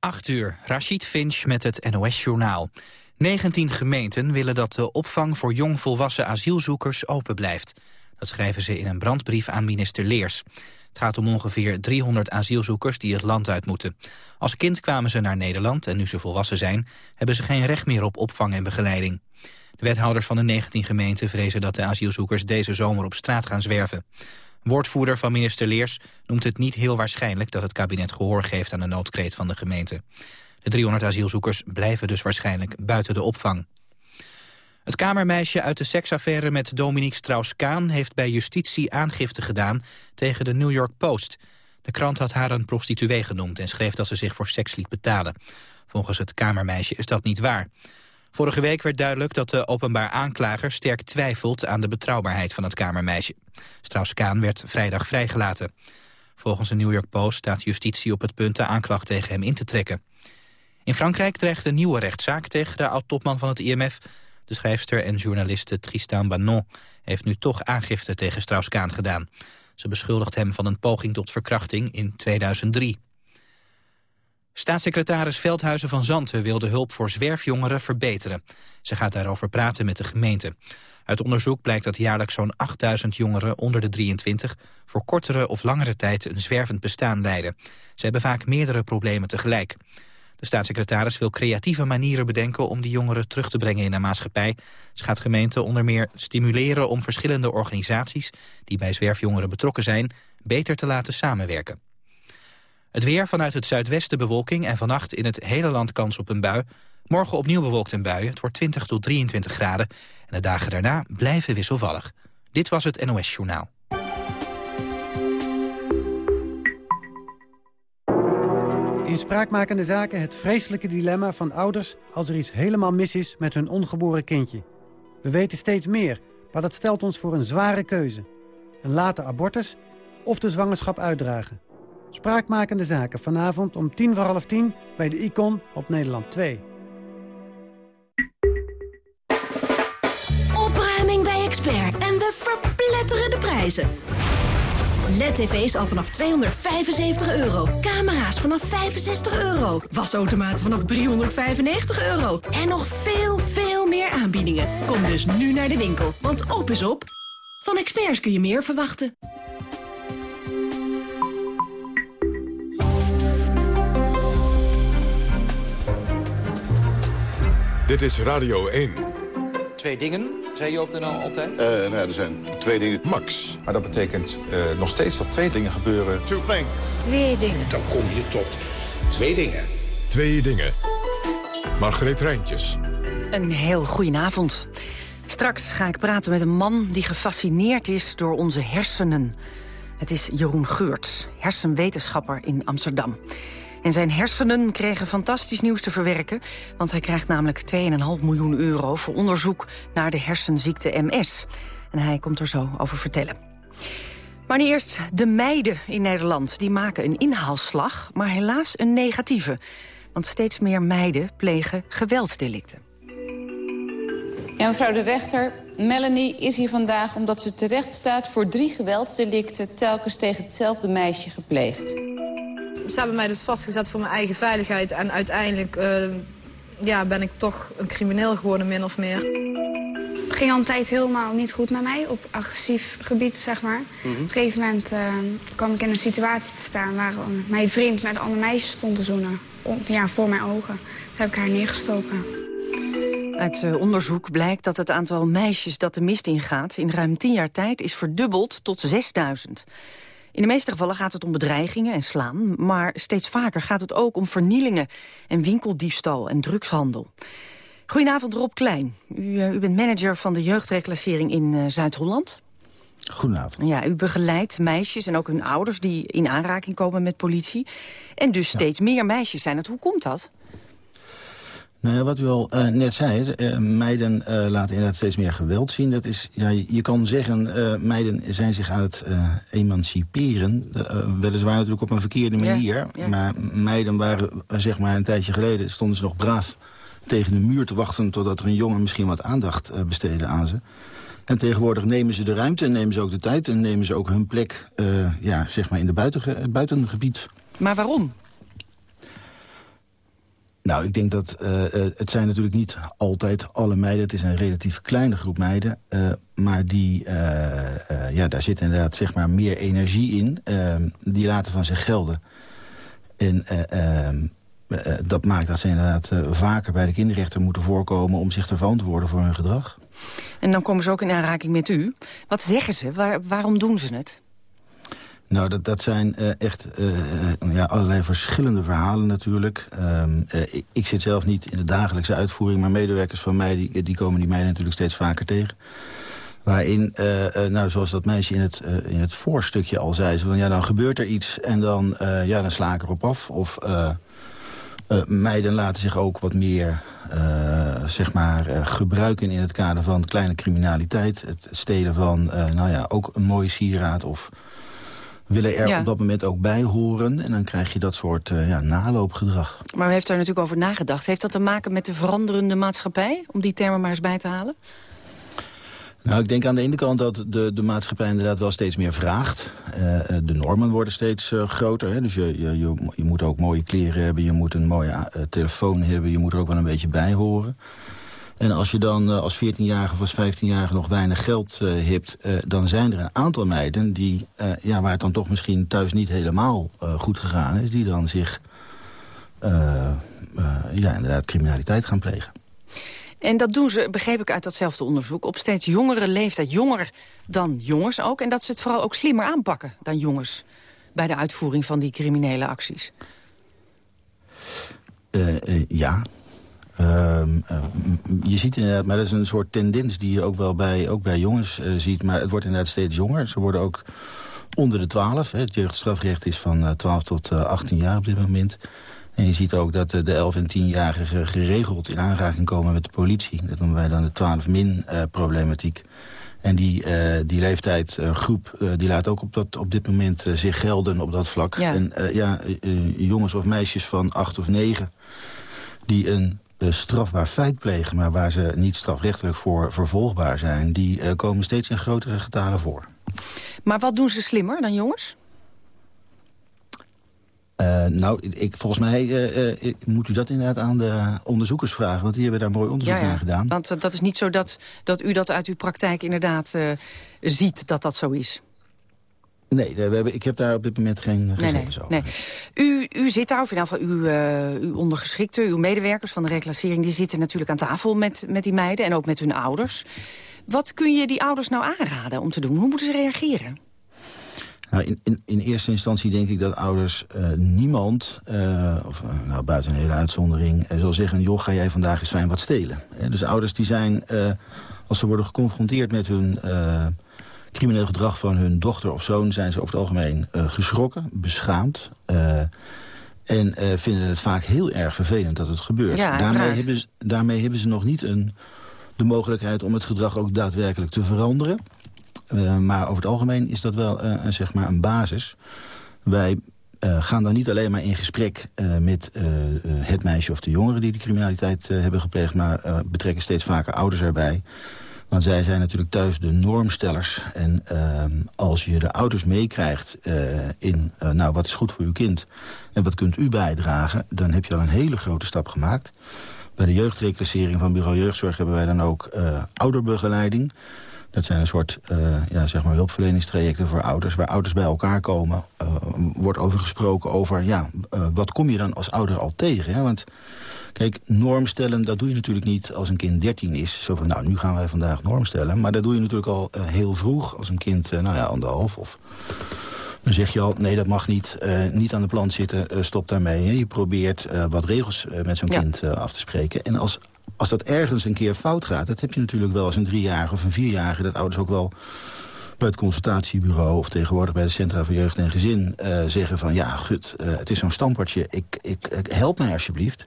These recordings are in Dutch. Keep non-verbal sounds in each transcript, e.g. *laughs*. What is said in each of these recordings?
8 uur, Rashid Finch met het NOS-journaal. 19 gemeenten willen dat de opvang voor jongvolwassen asielzoekers open blijft. Dat schrijven ze in een brandbrief aan minister Leers. Het gaat om ongeveer 300 asielzoekers die het land uit moeten. Als kind kwamen ze naar Nederland en nu ze volwassen zijn... hebben ze geen recht meer op opvang en begeleiding. De wethouders van de 19 gemeenten vrezen dat de asielzoekers deze zomer op straat gaan zwerven. Woordvoerder van minister Leers noemt het niet heel waarschijnlijk... dat het kabinet gehoor geeft aan de noodkreet van de gemeente. De 300 asielzoekers blijven dus waarschijnlijk buiten de opvang. Het kamermeisje uit de seksaffaire met Dominique Strauss-Kaan... heeft bij justitie aangifte gedaan tegen de New York Post. De krant had haar een prostituee genoemd... en schreef dat ze zich voor seks liet betalen. Volgens het kamermeisje is dat niet waar. Vorige week werd duidelijk dat de openbaar aanklager sterk twijfelt aan de betrouwbaarheid van het kamermeisje. Strauss-Kaan werd vrijdag vrijgelaten. Volgens de New York Post staat justitie op het punt de aanklacht tegen hem in te trekken. In Frankrijk dreigt een nieuwe rechtszaak tegen de oud-topman van het IMF. De schrijfster en journaliste Tristan Banon heeft nu toch aangifte tegen Strauss-Kaan gedaan. Ze beschuldigt hem van een poging tot verkrachting in 2003. Staatssecretaris Veldhuizen van Zanten wil de hulp voor zwerfjongeren verbeteren. Ze gaat daarover praten met de gemeente. Uit onderzoek blijkt dat jaarlijks zo'n 8000 jongeren onder de 23... voor kortere of langere tijd een zwervend bestaan leiden. Ze hebben vaak meerdere problemen tegelijk. De staatssecretaris wil creatieve manieren bedenken om die jongeren terug te brengen in de maatschappij. Ze gaat gemeenten onder meer stimuleren om verschillende organisaties die bij zwerfjongeren betrokken zijn beter te laten samenwerken. Het weer vanuit het zuidwesten bewolking en vannacht in het hele land kans op een bui. Morgen opnieuw bewolkt en buien. Het wordt 20 tot 23 graden. En de dagen daarna blijven wisselvallig. Dit was het NOS Journaal. In spraakmakende zaken het vreselijke dilemma van ouders... als er iets helemaal mis is met hun ongeboren kindje. We weten steeds meer, maar dat stelt ons voor een zware keuze. Een late abortus of de zwangerschap uitdragen. Spraakmakende zaken vanavond om tien voor half tien bij de Icon op Nederland 2. Opruiming bij Expert en we verpletteren de prijzen. LED-tv's al vanaf 275 euro. Camera's vanaf 65 euro. Wasautomaten vanaf 395 euro. En nog veel, veel meer aanbiedingen. Kom dus nu naar de winkel, want op is op. Van experts kun je meer verwachten. Dit is Radio 1. Twee dingen, zei je op de NL altijd? Uh, nou, er zijn twee dingen. Max. Maar dat betekent uh, nog steeds dat twee dingen gebeuren. Two things. Twee dingen. Dan kom je tot twee dingen. Twee dingen. Margreet Rijntjes. Een heel goedenavond. Straks ga ik praten met een man die gefascineerd is door onze hersenen. Het is Jeroen Geurts, hersenwetenschapper in Amsterdam. En zijn hersenen kregen fantastisch nieuws te verwerken... want hij krijgt namelijk 2,5 miljoen euro voor onderzoek naar de hersenziekte MS. En hij komt er zo over vertellen. Maar nu eerst de meiden in Nederland. Die maken een inhaalslag, maar helaas een negatieve. Want steeds meer meiden plegen geweldsdelicten. Ja, mevrouw de rechter, Melanie is hier vandaag omdat ze terecht staat... voor drie geweldsdelicten telkens tegen hetzelfde meisje gepleegd. Ze hebben mij dus vastgezet voor mijn eigen veiligheid. En uiteindelijk uh, ja, ben ik toch een crimineel geworden, min of meer. Het ging altijd helemaal niet goed met mij, op agressief gebied, zeg maar. Op een gegeven moment uh, kwam ik in een situatie te staan... waar mijn vriend met een ander meisje stond te zoenen. ja, voor mijn ogen. Toen heb ik haar neergestoken. Uit onderzoek blijkt dat het aantal meisjes dat de mist ingaat... in ruim tien jaar tijd is verdubbeld tot 6000. In de meeste gevallen gaat het om bedreigingen en slaan... maar steeds vaker gaat het ook om vernielingen en winkeldiefstal en drugshandel. Goedenavond Rob Klein. U, uh, u bent manager van de jeugdreclassering in uh, Zuid-Holland. Goedenavond. Ja, u begeleidt meisjes en ook hun ouders die in aanraking komen met politie. En dus steeds meer meisjes zijn het. Hoe komt dat? Nou ja, wat u al uh, net zei, uh, meiden uh, laten inderdaad steeds meer geweld zien. Dat is, ja, je kan zeggen, meiden zijn zich aan het emanciperen. weliswaar natuurlijk op een verkeerde manier. Ja, ja. Maar meiden waren, zeg maar een tijdje geleden, stonden ze nog braaf tegen de muur te wachten... totdat er een jongen misschien wat aandacht besteedde aan ze. En tegenwoordig nemen ze de ruimte en nemen ze ook de tijd... en nemen ze ook hun plek ja, zeg maar in de buiten, buitengebied. Maar waarom? Nou, ik denk dat uh, het zijn natuurlijk niet altijd alle meiden. Het is een relatief kleine groep meiden. Uh, maar die, ja, daar zit inderdaad zeg maar, meer energie in. Die laten van zich gelden. En ehm, dat maakt dat ze inderdaad vaker bij de kinderrechter moeten voorkomen... om zich te verantwoorden voor hun gedrag. En dan komen ze ook in aanraking met u. Wat zeggen ze? Waar, waarom doen ze het? Nou, dat, dat zijn uh, echt uh, ja, allerlei verschillende verhalen natuurlijk. Uh, ik, ik, zit zelf niet in de dagelijkse uitvoering... maar medewerkers van mij die, die komen die meiden natuurlijk steeds vaker tegen. Waarin, nou, zoals dat meisje in het, in het voorstukje al zei... Ze van, ja, dan gebeurt er iets en dan, ja, dan sla ik erop af. Of meiden laten zich ook wat meer zeg maar, gebruiken... in het kader van kleine criminaliteit. Het stelen van, nou ja, ook een mooie sieraad... of willen er op dat moment ook bij horen. En dan krijg je dat soort uh, ja, naloopgedrag. Maar u heeft daar natuurlijk over nagedacht. Heeft dat te maken met de veranderende maatschappij? Om die termen maar eens bij te halen? Nou, ik denk aan de ene kant dat de, de maatschappij inderdaad wel steeds meer vraagt. Uh, de normen worden steeds uh, groter. Hè? Dus je, je, je, je, moet ook mooie kleren hebben, je moet een mooie telefoon hebben... je moet er ook wel een beetje bij horen. En als je dan uh, als 14-jarige of als 15-jarige nog weinig geld uh, hebt... Uh, dan zijn er een aantal meiden die, ja, waar het dan toch misschien thuis niet helemaal goed gegaan is... die dan zich ja, inderdaad criminaliteit gaan plegen. En dat doen ze, begreep ik uit datzelfde onderzoek... op steeds jongere leeftijd, jonger dan jongens ook. En dat ze het vooral ook slimmer aanpakken dan jongens... bij de uitvoering van die criminele acties. ja, Ehm, eh, je ziet inderdaad, maar dat is een soort tendens die je ook wel bij, ook bij jongens uh, ziet. Maar het wordt inderdaad steeds jonger. Ze worden ook onder de 12. Hè. Het jeugdstrafrecht is van 12 eh, tot 18 jaar op dit moment. En je ziet ook dat de 11 en 10-jarigen geregeld in aanraking komen met de politie. Dat noemen wij dan de 12-min-problematiek. En die, uh, die leeftijdsgroep uh, die laat ook op, dat, op dit moment zich gelden op dat vlak. Ja. En ja, jongens of meisjes van acht of negen die een strafbaar feit plegen... maar waar ze niet strafrechtelijk voor vervolgbaar zijn... die uh, komen steeds in grotere getalen voor. Maar wat doen ze slimmer dan jongens? Uh, nou, ik, volgens mij uh, moet u dat inderdaad aan de onderzoekers vragen. Want die hebben daar mooi onderzoek ja, ja. naar gedaan. Want dat is niet zo dat, dat u dat uit uw praktijk inderdaad ziet dat dat zo is. Nee, we hebben, ik heb daar op dit moment geen gegevens nee, nee, nee. U, u zit daar, of in ieder geval uw, uh, uw ondergeschikte, uw medewerkers van de reclassering... die zitten natuurlijk aan tafel met, met die meiden en ook met hun ouders. Wat kun je die ouders nou aanraden om te doen? Hoe moeten ze reageren? Nou, in, in, in eerste instantie denk ik dat ouders uh, niemand, uh, of nou, buiten een hele uitzondering... zal zeggen, joh, ga jij vandaag eens fijn wat stelen. dus ouders die zijn, als ze worden geconfronteerd met hun crimineel gedrag van hun dochter of zoon... zijn ze over het algemeen uh, geschrokken, beschaamd... Uh, en uh, vinden het vaak heel erg vervelend dat het gebeurt. Ja, daarmee, hebben ze, daarmee hebben ze nog niet een, de mogelijkheid om het gedrag ook daadwerkelijk te veranderen. maar over het algemeen is dat wel een, zeg maar een basis. Wij gaan dan niet alleen maar in gesprek met het meisje of de jongeren... die de criminaliteit hebben gepleegd, maar betrekken steeds vaker ouders erbij... Want zij zijn natuurlijk thuis de normstellers. En uh, als je de ouders meekrijgt uh, in, uh, nou, wat is goed voor uw kind... en wat kunt u bijdragen, dan heb je al een hele grote stap gemaakt. Bij de jeugdreclassering van Bureau Jeugdzorg hebben wij dan ook uh, ouderbegeleiding. Dat zijn een soort ja, zeg maar hulpverleningstrajecten voor ouders... waar ouders bij elkaar komen. wordt over gesproken over, ja, wat kom je dan als ouder al tegen? Hè? Want Kijk, norm stellen, dat doe je natuurlijk niet als een kind 13 is. Zo van, nou, nu gaan wij vandaag norm stellen. Maar dat doe je natuurlijk al uh, heel vroeg. Als een kind, uh, nou ja, anderhalf of... Dan zeg je al, nee, dat mag niet, uh, niet aan de plant zitten, stop daarmee. Hè. Je probeert wat regels met zo'n ja. kind af te spreken. En als, als dat ergens een keer fout gaat... dat heb je natuurlijk wel als een driejarige of een vierjarige... dat ouders ook wel bij het consultatiebureau... of tegenwoordig bij de Centra voor Jeugd en Gezin uh, zeggen van... ja, gut, uh, het is zo'n stampertje, ik, ik, ik, help mij alsjeblieft.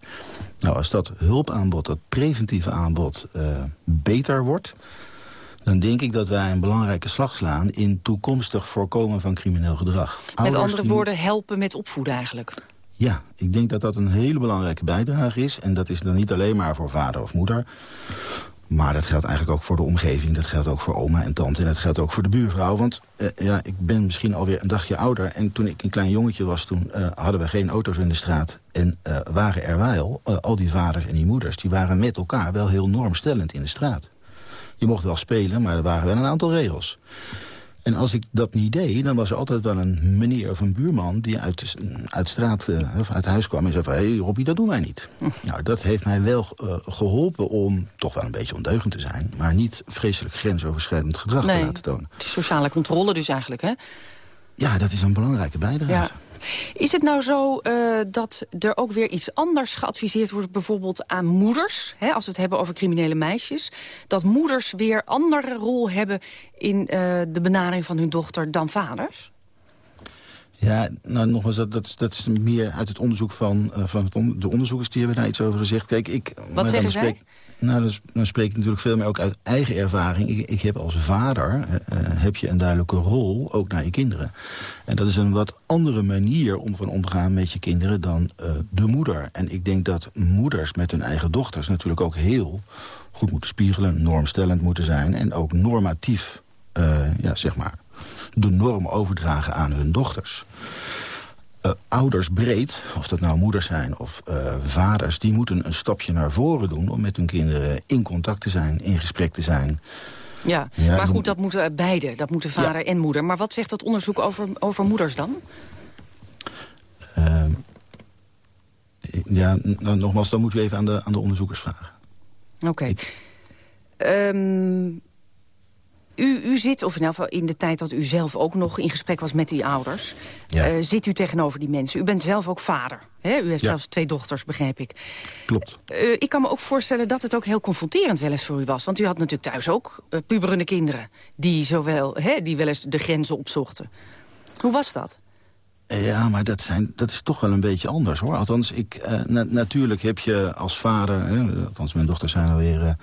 Nou, als dat hulpaanbod, dat preventieve aanbod uh, beter wordt... dan denk ik dat wij een belangrijke slag slaan... in toekomstig voorkomen van crimineel gedrag. Met Ouders andere woorden, helpen met opvoeden eigenlijk. Ja, ik denk dat dat een hele belangrijke bijdrage is. En dat is dan niet alleen maar voor vader of moeder Maar dat geldt eigenlijk ook voor de omgeving. Dat geldt ook voor oma en tante. En dat geldt ook voor de buurvrouw. Want uh, ja, ik ben misschien alweer een dagje ouder. En toen ik een klein jongetje was, toen uh, hadden we geen auto's in de straat. En uh, waren er wel, al die vaders en die moeders... die waren met elkaar wel heel normstellend in de straat. Je mocht wel spelen, maar er waren wel een aantal regels. En als ik dat niet deed, dan was er altijd wel een meneer of een buurman... die uit, uit straat uh, of uit huis kwam en zei van... hé hey, Robbie, dat doen wij niet. Hm. Nou, dat heeft mij wel uh, geholpen om toch wel een beetje ondeugend te zijn... maar niet vreselijk grensoverschrijdend gedrag nee, te laten tonen. Sociale controle dus eigenlijk, hè? Ja, dat is een belangrijke bijdrage. Ja. Is het nou zo uh, dat er ook weer iets anders geadviseerd wordt... bijvoorbeeld aan moeders, hè, als we het hebben over criminele meisjes... dat moeders weer andere rol hebben in uh, de benadering van hun dochter dan vaders? Ja, nou nogmaals, dat, dat, dat is meer uit het onderzoek van, uh, van het on, de onderzoekers... die hebben daar iets over gezegd. Kijk, ik, Wat zeggen zij? Nou, dan, spreek ik natuurlijk veel meer ook uit eigen ervaring. Ik, ik heb als vader, uh, heb je een duidelijke rol, ook naar je kinderen. En dat is een wat andere manier om van omgaan met je kinderen dan uh, de moeder. En ik denk dat moeders met hun eigen dochters natuurlijk ook heel goed moeten spiegelen... normstellend moeten zijn en ook normatief, ja, zeg maar, de norm overdragen aan hun dochters. Uh, ouders breed, of dat nou moeders zijn of uh, vaders... die moeten een stapje naar voren doen om met hun kinderen in contact te zijn... in gesprek te zijn. Ja, ja maar goed, dat moeten beide. Dat moeten vader ja. en moeder. Maar wat zegt dat onderzoek over, over moeders dan? Uh, ja, nou, nogmaals, dan moeten we even aan de, aan de onderzoekers vragen. Oké. Okay. Um, u, u zit, of in, geval in de tijd dat u zelf ook nog in gesprek was met die ouders... Ja. Uh, zit u tegenover die mensen. U bent zelf ook vader. Hè? U heeft ja. zelfs twee dochters, begrijp ik. Klopt. Uh, ik kan me ook voorstellen dat het ook heel confronterend wel eens voor u was. Want u had natuurlijk thuis ook uh, puberende kinderen... die, zowel, hè, die wel eens de grenzen opzochten. Hoe was dat? Ja, maar dat, zijn, dat is toch wel een beetje anders, hoor. Althans, ik, na natuurlijk heb je als vader... Hè, althans, mijn dochters zijn alweer...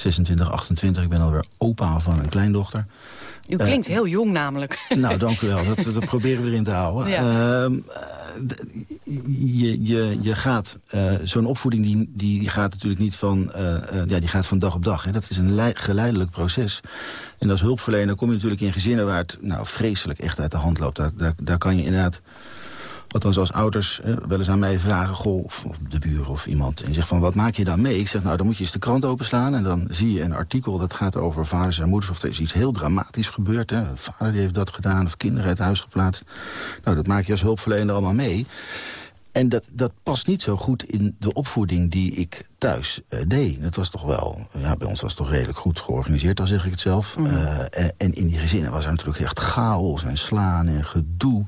26, 28. Ik ben alweer opa van een kleindochter. U klinkt uh, heel jong namelijk. *laughs* Nou, dank u wel. Dat, dat *laughs* proberen we erin te houden. Ja. Uh, je, je, je gaat... Uh, Zo'n opvoeding die, die gaat natuurlijk niet van, ja, die gaat van dag op dag. Hè. Dat is een geleidelijk proces. En als hulpverlener kom je natuurlijk in gezinnen... waar het nou, vreselijk echt uit de hand loopt. Daar, daar, daar kan je inderdaad... Althans als ouders eh, wel eens aan mij vragen... Goh, of, of de buur of iemand. En zegt van, wat maak je dan mee? Ik zeg, nou, dan moet je eens de krant openslaan... en dan zie je een artikel dat gaat over vaders en moeders... of er is iets heel dramatisch gebeurd. Hè? Vader die heeft dat gedaan of kinderen uit huis geplaatst. Nou, dat maak je als hulpverlener allemaal mee. En dat, dat past niet zo goed in de opvoeding die ik thuis uh, deed. Het was toch wel, ja, bij ons was het toch redelijk goed georganiseerd, dan zeg ik het zelf. Mm. Uh, en, en in die gezinnen was er natuurlijk echt chaos en slaan en gedoe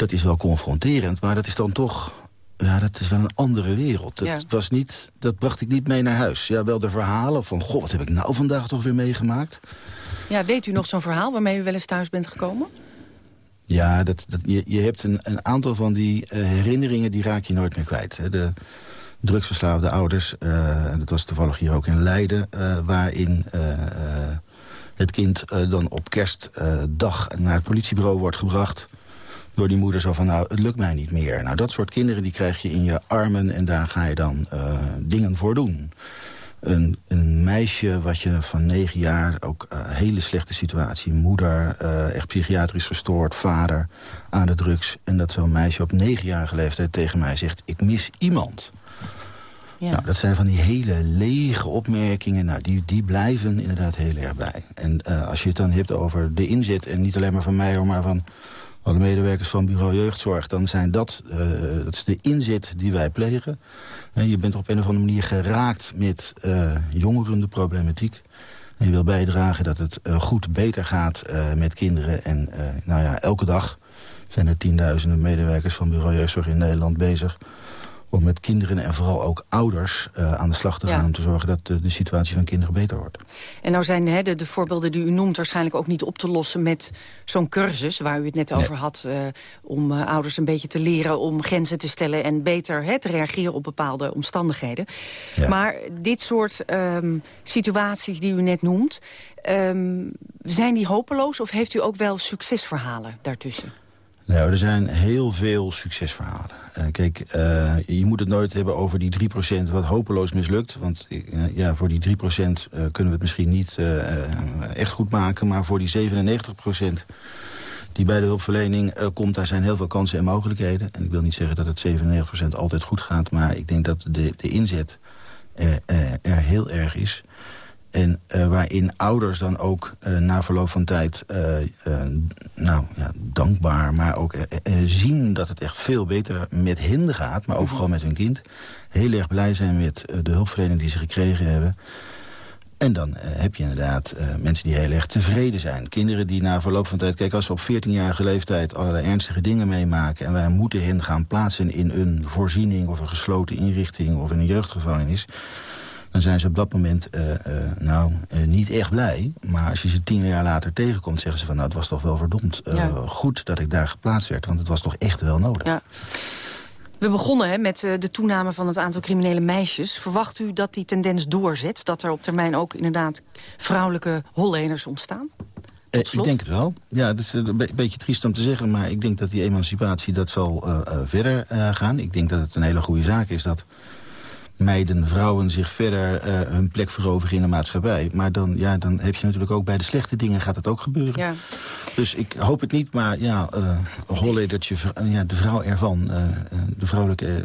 dat is wel confronterend, maar dat is dan toch... Ja, dat is wel een andere wereld. Dat, ja. was niet, dat bracht ik niet mee naar huis. Ja, wel de verhalen van, goh, wat heb ik nou vandaag toch weer meegemaakt? Ja, weet u nog zo'n verhaal waarmee u wel eens thuis bent gekomen? Ja, dat, dat, je, je hebt een, een aantal van die uh, herinneringen, die raak je nooit meer kwijt. Hè. De drugsverslaafde ouders, uh, dat was toevallig hier ook in Leiden... Uh, waarin het kind dan op kerstdag naar het politiebureau wordt gebracht door die moeder zo van, nou, het lukt mij niet meer. Nou, dat soort kinderen die krijg je in je armen en daar ga je dan uh, dingen voor doen. Een, een, meisje wat je van negen jaar, ook uh, hele slechte situatie... moeder, uh, echt psychiatrisch verstoord, vader aan de drugs... en dat zo'n meisje op negenjarige leeftijd tegen mij zegt... ik mis iemand. Ja. Nou, dat zijn van die hele lege opmerkingen. Nou, die, die blijven inderdaad heel erg bij. En als je het dan hebt over de inzet... en niet alleen maar van mij, maar van alle medewerkers van Bureau Jeugdzorg... dan zijn dat, uh, dat is de inzet die wij plegen. En je bent op een of andere manier geraakt met uh, jongeren de problematiek. Je wil bijdragen dat het uh, goed beter gaat met kinderen. En nou ja, elke dag zijn er tienduizenden medewerkers van Bureau Jeugdzorg in Nederland bezig om met kinderen en vooral ook ouders uh, aan de slag te gaan... Ja. om te zorgen dat de, de, situatie van kinderen beter wordt. En nou zijn hè, de, de, voorbeelden die u noemt waarschijnlijk ook niet op te lossen... met zo'n cursus waar u het net over had... Uh, om uh, ouders een beetje te leren om grenzen te stellen... en beter hè, te reageren op bepaalde omstandigheden. Ja. Maar dit soort um, situaties die u net noemt... Um, zijn die hopeloos of heeft u ook wel succesverhalen daartussen? Nou, er zijn heel veel succesverhalen. Uh, kijk, uh, je moet het nooit hebben over die 3% wat hopeloos mislukt. Want uh, ja, voor die 3% kunnen we het misschien niet echt goed maken. Maar voor die 97% die bij de hulpverlening komt, daar zijn heel veel kansen en mogelijkheden. En ik wil niet zeggen dat het 97% altijd goed gaat. Maar ik denk dat de, de inzet er heel erg is. En uh, waarin ouders dan ook uh, na verloop van tijd uh, nou, ja, dankbaar... maar ook zien dat het echt veel beter met hen gaat... maar ook vooral met hun kind. Heel erg blij zijn met de hulpverlening die ze gekregen hebben. En dan heb je inderdaad mensen die heel erg tevreden zijn. Kinderen die na verloop van tijd... Kijk, als ze op 14-jarige leeftijd allerlei ernstige dingen meemaken... en wij moeten hen gaan plaatsen in een voorziening... of een gesloten inrichting of in een jeugdgevangenis dan zijn ze op dat moment uh, uh, nou, uh, niet echt blij. Maar als je ze tien jaar later tegenkomt, zeggen ze van... nou, het was toch wel verdomd ja. goed dat ik daar geplaatst werd. Want het was toch echt wel nodig. Ja. We begonnen hè, met de toename van het aantal criminele meisjes. Verwacht u dat die tendens doorzet? Dat er op termijn ook inderdaad vrouwelijke holleners ontstaan? Eh, ik denk het wel. Ja, het is een be beetje triest om te zeggen... maar ik denk dat die emancipatie dat zal uh, uh, verder gaan. Ik denk dat het een hele goede zaak is dat meiden, vrouwen zich verder uh, hun plek veroveren in de maatschappij. Maar dan, ja, dan heb je natuurlijk ook bij de slechte dingen gaat het ook gebeuren. Ja. Dus ik hoop het niet, maar ja, uh, Holledertje, uh, ja, de vrouw ervan, uh, de vrouwelijke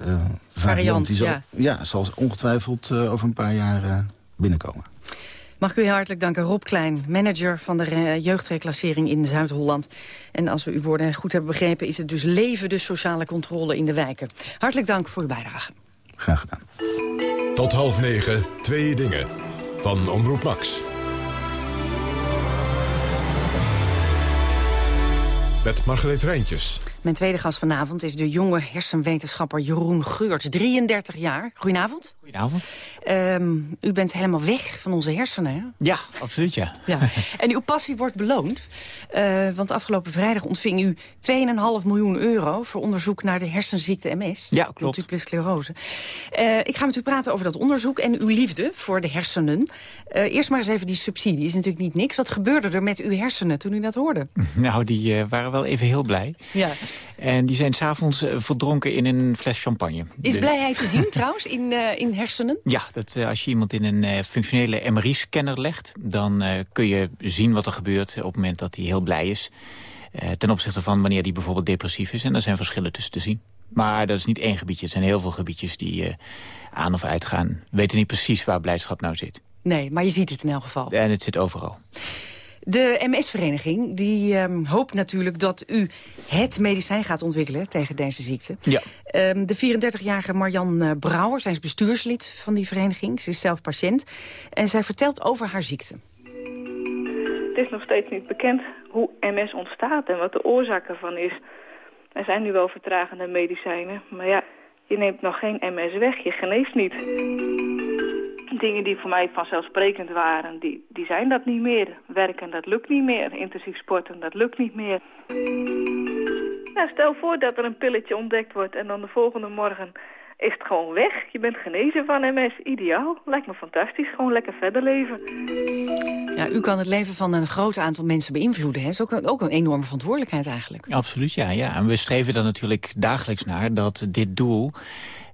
variant, die zal, ja. ja zal ongetwijfeld over een paar jaar binnenkomen. Mag ik u hartelijk danken, Rob Klein, manager van de jeugdreclassering in Zuid-Holland. En als we uw woorden goed hebben begrepen, is het dus leven de sociale controle in de wijken. Hartelijk dank voor uw bijdrage. Graag gedaan. Tot half negen, twee dingen. Van Omroep Max. Met Margreet Rijntjes. Mijn tweede gast vanavond is de jonge hersenwetenschapper Jeroen Geurts, 33 jaar. Goedenavond. Goedenavond. Um, u bent helemaal weg van onze hersenen, hè? Ja, absoluut, ja. *laughs* ja. En uw passie wordt beloond. Uh, want afgelopen vrijdag ontving u 2,5 miljoen euro... voor onderzoek naar de hersenziekte MS. Ja, klopt. Multiple sclerose. Uh, ik ga met u praten over dat onderzoek en uw liefde voor de hersenen. Uh, eerst maar eens even die subsidie. is natuurlijk niet niks. Wat gebeurde er met uw hersenen toen u dat hoorde? *laughs* Nou, die waren wel even heel blij. Ja. En die zijn s'avonds verdronken in een fles champagne. Is blijheid te zien *laughs* trouwens in, in hersenen? Ja, dat, uh, als je iemand in een functionele MRI-scanner legt... dan kun je zien wat er gebeurt op het moment dat hij heel blij is. ten opzichte van wanneer hij bijvoorbeeld depressief is. En daar zijn verschillen tussen te zien. Maar dat is niet één gebiedje. Het zijn heel veel gebiedjes die aan of uitgaan. We weten niet precies waar blijdschap nou zit. Nee, maar je ziet het in elk geval. En het zit overal. De MS-vereniging die um, hoopt natuurlijk dat u het medicijn gaat ontwikkelen tegen deze ziekte. Ja. Um, de 34-jarige Marjan uh, Brouwer, zij is bestuurslid van die vereniging. Ze is zelf patiënt en zij vertelt over haar ziekte. Het is nog steeds niet bekend hoe MS ontstaat en wat de oorzaak ervan is. Er zijn nu wel vertragende medicijnen, maar ja, je neemt nog geen MS weg, je geneest niet dingen die voor mij vanzelfsprekend waren, die, die zijn dat niet meer. Werken, dat lukt niet meer. Intensief sporten, dat lukt niet meer. Nou, stel voor dat er een pilletje ontdekt wordt en dan de volgende morgen is het gewoon weg. Je bent genezen van MS. Ideaal. Lijkt me fantastisch. Gewoon lekker verder leven. Ja, u kan het leven van een groot aantal mensen beïnvloeden. Dat is ook een, ook een enorme verantwoordelijkheid eigenlijk. Absoluut, ja, ja. En we streven dan natuurlijk dagelijks naar dat dit doel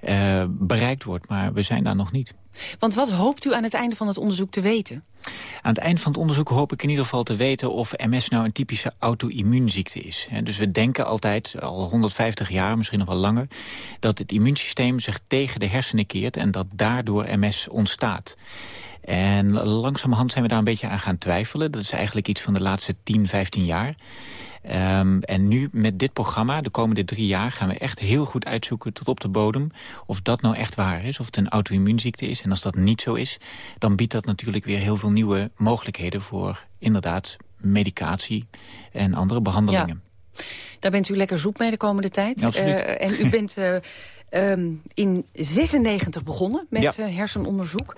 uh, bereikt wordt. Maar we zijn daar nog niet. Want wat hoopt u aan het einde van het onderzoek te weten? Aan het eind van het onderzoek hoop ik in ieder geval te weten... of MS nou een typische auto-immuunziekte is. Dus we denken altijd, al 150 jaar, misschien nog wel langer... dat het immuunsysteem zich tegen de hersenen keert... en dat daardoor MS ontstaat. En langzamerhand zijn we daar een beetje aan gaan twijfelen. Dat is eigenlijk iets van de laatste 10, 15 jaar. Um, en nu met dit programma, de komende drie jaar... gaan we echt heel goed uitzoeken tot op de bodem... of dat nou echt waar is, of het een auto-immuunziekte is. En als dat niet zo is, dan biedt dat natuurlijk weer heel veel nieuwe mogelijkheden... voor inderdaad medicatie en andere behandelingen. Ja. Daar bent u lekker zoek mee de komende tijd. Ja, uh, en u bent uh, um, in 96 begonnen met ja. uh, hersenonderzoek.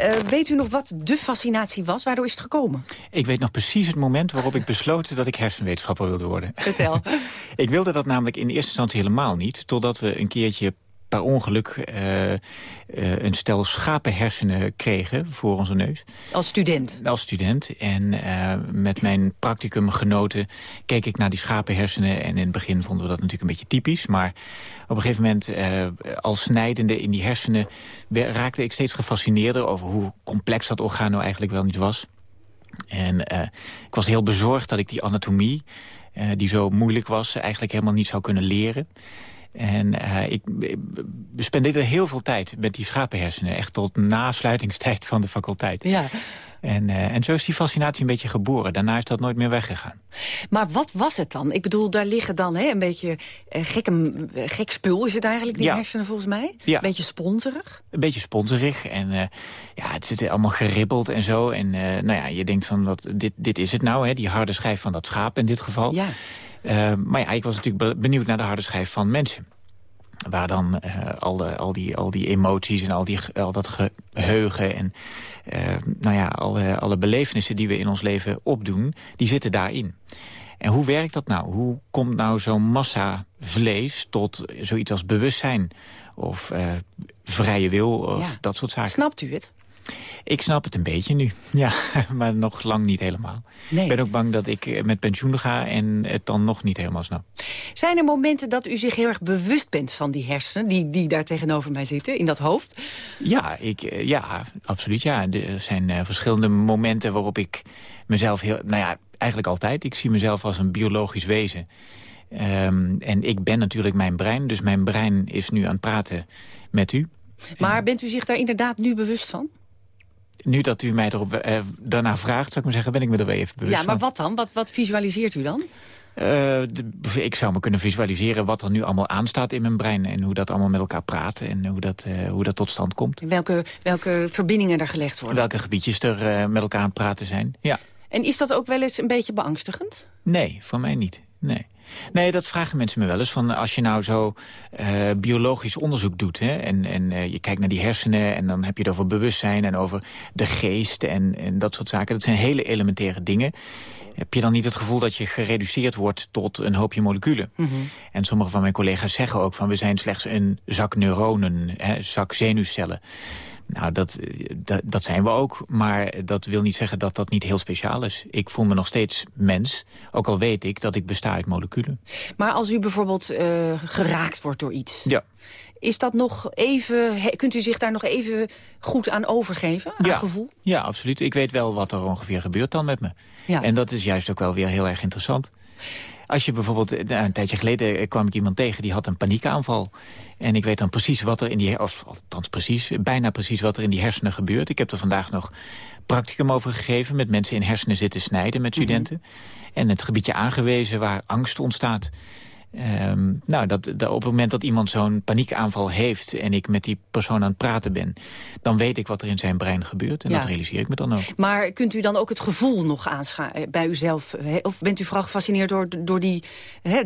Uh, weet u nog wat de fascinatie was? Waardoor is het gekomen? Ik weet nog precies het moment waarop ik besloot *laughs* dat ik hersenwetenschapper wilde worden. Vertel. *laughs* ik wilde dat namelijk in eerste instantie helemaal niet. Totdat we een keertje per ongeluk uh, uh, een stel schapenhersenen kregen voor onze neus. Als student? Als student. En uh, met mijn practicumgenoten keek ik naar die schapenhersenen. En in het begin vonden we dat natuurlijk een beetje typisch. Maar op een gegeven moment, als snijdende in die hersenen... raakte ik steeds gefascineerder over hoe complex dat orgaan nou eigenlijk wel niet was. En ik was heel bezorgd dat ik die anatomie... die zo moeilijk was, eigenlijk helemaal niet zou kunnen leren. En uh, ik spendeerde heel veel tijd met die schapenhersenen. Echt tot na sluitingstijd van de faculteit. Ja. En, uh, en zo is die fascinatie een beetje geboren. Daarna is dat nooit meer weggegaan. Maar wat was het dan? Ik bedoel, daar liggen dan hè, een beetje uh, gek spul is het eigenlijk, die ja. hersenen volgens mij? Ja. Een beetje sponserig? Een beetje sponserig. En ja, het zit allemaal geribbeld en zo. En nou ja, je denkt van, dat, dit, dit is het nou, hè, die harde schijf van dat schaap in dit geval. Ja. Maar ja, ik was natuurlijk benieuwd naar de harde schijf van mensen. Waar dan uh, al, de, al, die, al die emoties en al, die, al dat geheugen... en uh, nou ja, alle, alle belevenissen die we in ons leven opdoen, die zitten daarin. En hoe werkt dat nou? Hoe komt nou zo'n massa vlees tot zoiets als bewustzijn? Of vrije wil, of ja. dat soort zaken. Snapt u het? Ik snap het een beetje nu, *laughs* ja, maar nog lang niet helemaal. Nee. Ik ben ook bang dat ik met pensioen ga en het dan nog niet helemaal snap. Zijn er momenten dat u zich heel erg bewust bent van die hersenen... die, die daar tegenover mij zitten, in dat hoofd? Ja, ik, ja absoluut. Ja. Er zijn uh, verschillende momenten waarop ik mezelf heel... Nou ja, eigenlijk altijd. Ik zie mezelf als een biologisch wezen. Um, en ik ben natuurlijk mijn brein, dus mijn brein is nu aan het praten met u. Maar bent u zich daar inderdaad nu bewust van? Nu dat u mij erop, uh, daarna vraagt, zou ik maar zeggen, ben ik me er wel even bewust Ja, maar van. wat dan? Wat, wat visualiseert u dan? Uh, de, ik zou me kunnen visualiseren wat er nu allemaal aanstaat in mijn brein... en hoe dat allemaal met elkaar praat en hoe dat, uh, hoe dat tot stand komt. Welke, welke verbindingen er gelegd worden? Welke gebiedjes er uh, met elkaar aan het praten zijn, ja. En is dat ook wel eens een beetje beangstigend? Nee, voor mij niet, nee. Nee, dat vragen mensen me wel eens. Van als je nou zo uh, biologisch onderzoek doet... Hè, en, en uh, je kijkt naar die hersenen... en dan heb je het over bewustzijn en over de geest en, en dat soort zaken. Dat zijn hele elementaire dingen. Heb je dan niet het gevoel dat je gereduceerd wordt tot een hoopje moleculen? Mm -hmm. En sommige van mijn collega's zeggen ook van... we zijn slechts een zak neuronen, hè, zak zenuwcellen. Nou, dat, dat, dat, zijn we ook, maar dat wil niet zeggen dat dat niet heel speciaal is. Ik voel me nog steeds mens, ook al weet ik dat ik besta uit moleculen. Maar als u bijvoorbeeld uh, geraakt wordt door iets... Ja. Is dat nog even, kunt u zich daar nog even goed aan overgeven, aan ja. gevoel? Ja, absoluut. Ik weet wel wat er ongeveer gebeurt dan met me. Ja. En dat is juist ook wel weer heel erg interessant. Als je bijvoorbeeld, een tijdje geleden kwam ik iemand tegen... die had een paniekaanval. En ik weet dan precies wat er in die... of althans precies, bijna precies wat er in die hersenen gebeurt. Ik heb er vandaag nog practicum over gegeven... met mensen in hersenen zitten snijden met studenten. Mm -hmm. En het gebiedje aangewezen waar angst ontstaat. Um, nou, dat, dat, op het moment dat iemand zo'n paniekaanval heeft... en ik met die persoon aan het praten ben... dan weet ik wat er in zijn brein gebeurt. En ja. dat realiseer ik me dan ook. Maar kunt u dan ook het gevoel nog aanschaken bij uzelf? Of bent u vooral gefascineerd door, door die,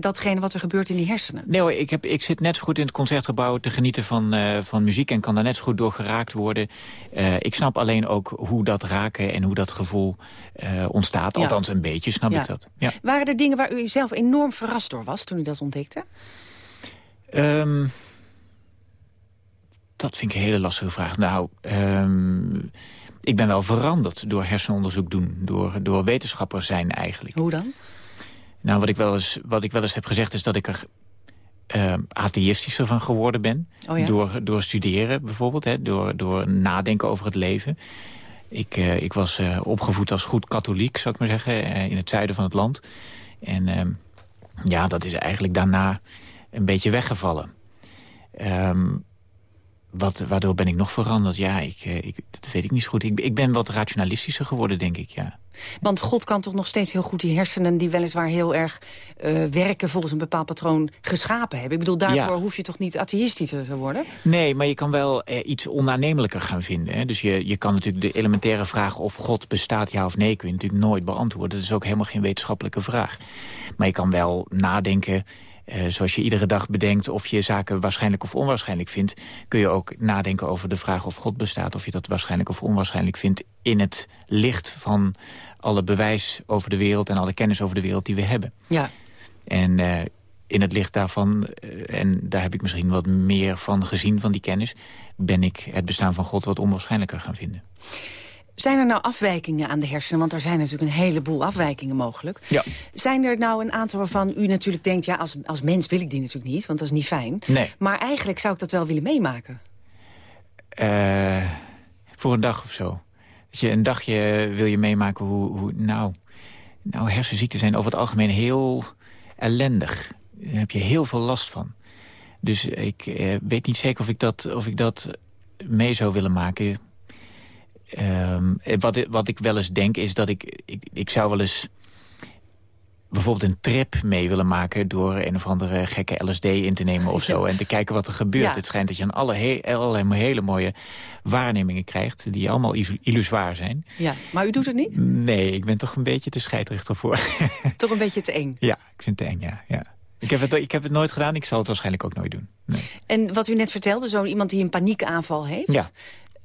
datgene wat er gebeurt in die hersenen? Nee hoor, ik, heb, ik zit net zo goed in het concertgebouw... te genieten van, uh, van muziek en kan daar net zo goed door geraakt worden. Uh, ik snap alleen ook hoe dat raken en hoe dat gevoel uh, ontstaat. Ja. Althans een beetje snap Ja. ik dat. Ja. Waren er dingen waar u zelf enorm verrast door was toen u dat ontdekte? Um, dat vind ik een hele lastige vraag. Nou, um, ik ben wel veranderd door hersenonderzoek doen. Door, door wetenschapper zijn eigenlijk. Hoe dan? Nou, wat ik wel eens, wat ik wel eens heb gezegd is dat ik er uh, atheïstischer van geworden ben. Oh ja? door, door studeren bijvoorbeeld, hè, door, door nadenken over het leven. Ik, uh, ik was uh, opgevoed als goed katholiek, zou ik maar zeggen, uh, in het zuiden van het land. En ehm, ja, dat is eigenlijk daarna een beetje weggevallen. Um, wat, waardoor ben ik nog veranderd? Ja, ik, ik, dat weet ik niet zo goed. Ik, ik ben wat rationalistischer geworden, denk ik, ja. Want God kan toch nog steeds heel goed die hersenen... die weliswaar heel erg uh, werken volgens een bepaald patroon geschapen hebben. Ik bedoel, daarvoor Ja. hoef je toch niet atheïstischer te worden? Nee, maar je kan wel eh, iets onaannemelijker gaan vinden. Hè? Dus je, je kan natuurlijk de elementaire vraag of God bestaat, ja of nee... kun je natuurlijk nooit beantwoorden. Dat is ook helemaal geen wetenschappelijke vraag. Maar je kan wel nadenken... Uh, zoals je iedere dag bedenkt of je zaken waarschijnlijk of onwaarschijnlijk vindt... kun je ook nadenken over de vraag of God bestaat... of je dat waarschijnlijk of onwaarschijnlijk vindt... in het licht van alle bewijs over de wereld... en alle kennis over de wereld die we hebben. Ja. En uh, in het licht daarvan, eh, en daar heb ik misschien wat meer van gezien van die kennis... ben ik het bestaan van God wat onwaarschijnlijker gaan vinden. Zijn er nou afwijkingen aan de hersenen? Want er zijn natuurlijk een heleboel afwijkingen mogelijk. Ja. Zijn er nou een aantal waarvan u natuurlijk denkt... ja, als, als mens wil ik die natuurlijk niet, want dat is niet fijn. Nee. Maar eigenlijk zou ik dat wel willen meemaken. Uh, voor een dag of zo. Je een dagje wil je meemaken hoe... hoe nou, nou, hersenziekten zijn over het algemeen heel ellendig. Daar heb je heel veel last van. Dus ik eh, weet niet zeker of ik dat, of ik dat mee zou willen maken. Um, wat, wat ik wel eens denk is dat ik... Ik, ik zou wel eens bijvoorbeeld een trip mee willen maken... door een of andere gekke LSD in te nemen of zo... *laughs* en te kijken wat er gebeurt. Ja. Het schijnt dat je aan alle he allerlei hele mooie waarnemingen krijgt... die allemaal illusoir zijn. Ja, maar u doet het niet? Nee, ik ben toch een beetje te scheidrecht ervoor. *laughs* Toch een beetje te eng? Ja, ik vind het eng, ja. ja. Ik heb, het, ik heb het nooit gedaan, ik zal het waarschijnlijk ook nooit doen. Nee. En wat u net vertelde, zo iemand die een paniekaanval heeft... Ja.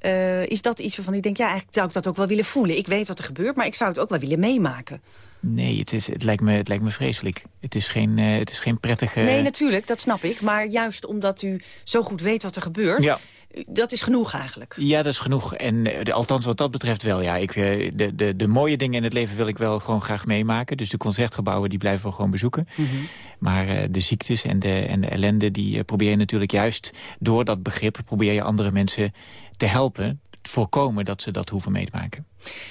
Uh, is dat iets waarvan ik denk, ja, eigenlijk zou ik dat ook wel willen voelen. Ik weet wat er gebeurt, maar ik zou het ook wel willen meemaken. Nee, het, is, het, lijkt, me, het lijkt me vreselijk. Het is, geen, uh, het is geen prettige... Nee, natuurlijk, dat snap ik. Maar juist omdat u zo goed weet wat er gebeurt... Ja. Dat is genoeg eigenlijk. Ja, dat is genoeg. En de, althans wat dat betreft wel. Ja, ik, de, de, de mooie dingen in het leven wil ik wel gewoon graag meemaken. Dus de concertgebouwen die blijven we gewoon bezoeken. Mm -hmm. Maar uh, de ziektes en de, en de ellende... die probeer je natuurlijk juist door dat begrip... probeer je andere mensen te helpen voorkomen dat ze dat hoeven mee te maken.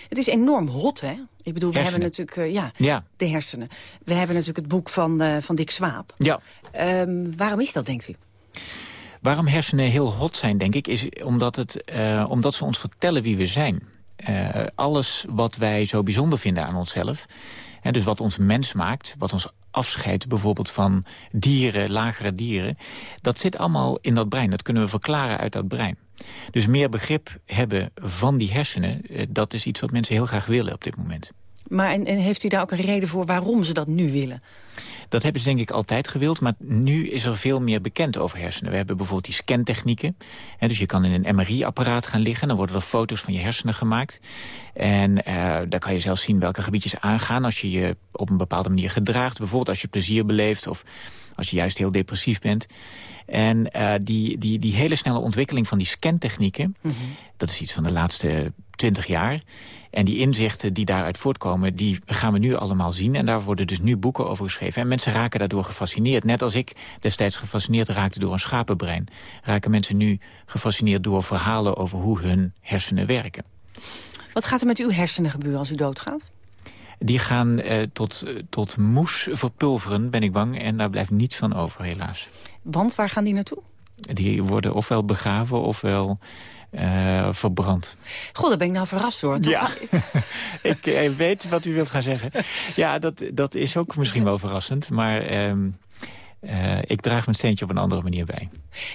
Het is enorm hot, hè? Ik bedoel, we hebben natuurlijk, uh, ja, ja, de hersenen. We hebben natuurlijk het boek van, uh, van Dick Swaap. Ja. Um, waarom is dat, denkt u? Waarom hersenen heel hot zijn, denk ik, is omdat, het, uh, omdat ze ons vertellen wie we zijn. alles wat wij zo bijzonder vinden aan onszelf... Hè, dus wat ons mens maakt, wat ons afscheidt bijvoorbeeld van dieren, lagere dieren... dat zit allemaal in dat brein. Dat kunnen we verklaren uit dat brein. Dus meer begrip hebben van die hersenen... dat is iets wat mensen heel graag willen op dit moment. Maar en, en heeft u daar ook een reden voor waarom ze dat nu willen? Dat hebben ze denk ik altijd gewild, maar nu is er veel meer bekend over hersenen. We hebben bijvoorbeeld die scantechnieken. Hè, dus je kan in een MRI-apparaat gaan liggen, dan worden er foto's van je hersenen gemaakt. En uh, daar kan je zelfs zien welke gebiedjes aangaan als je je op een bepaalde manier gedraagt. Bijvoorbeeld als je plezier beleeft of als je juist heel depressief bent. En uh, die, die, die hele snelle ontwikkeling van die scantechnieken... Mm -hmm. dat is iets van de laatste twintig jaar... En die inzichten die daaruit voortkomen, die gaan we nu allemaal zien. En daar worden dus nu boeken over geschreven. En mensen raken daardoor gefascineerd. Net als ik destijds gefascineerd raakte door een schapenbrein... raken mensen nu gefascineerd door verhalen over hoe hun hersenen werken. Wat gaat er met uw hersenen gebeuren als u doodgaat? Die gaan uh, tot, uh, tot moes verpulveren, ben ik bang. En daar blijft niets van over, helaas. Want waar gaan die naartoe? Die worden ofwel begraven ofwel uh, verbrand. Goh, daar ben ik nou verrast hoor. Toch? Ja, *laughs* ik uh, weet wat u wilt gaan zeggen. Ja, dat, dat is ook misschien wel verrassend. Maar um, uh, ik draag mijn steentje op een andere manier bij.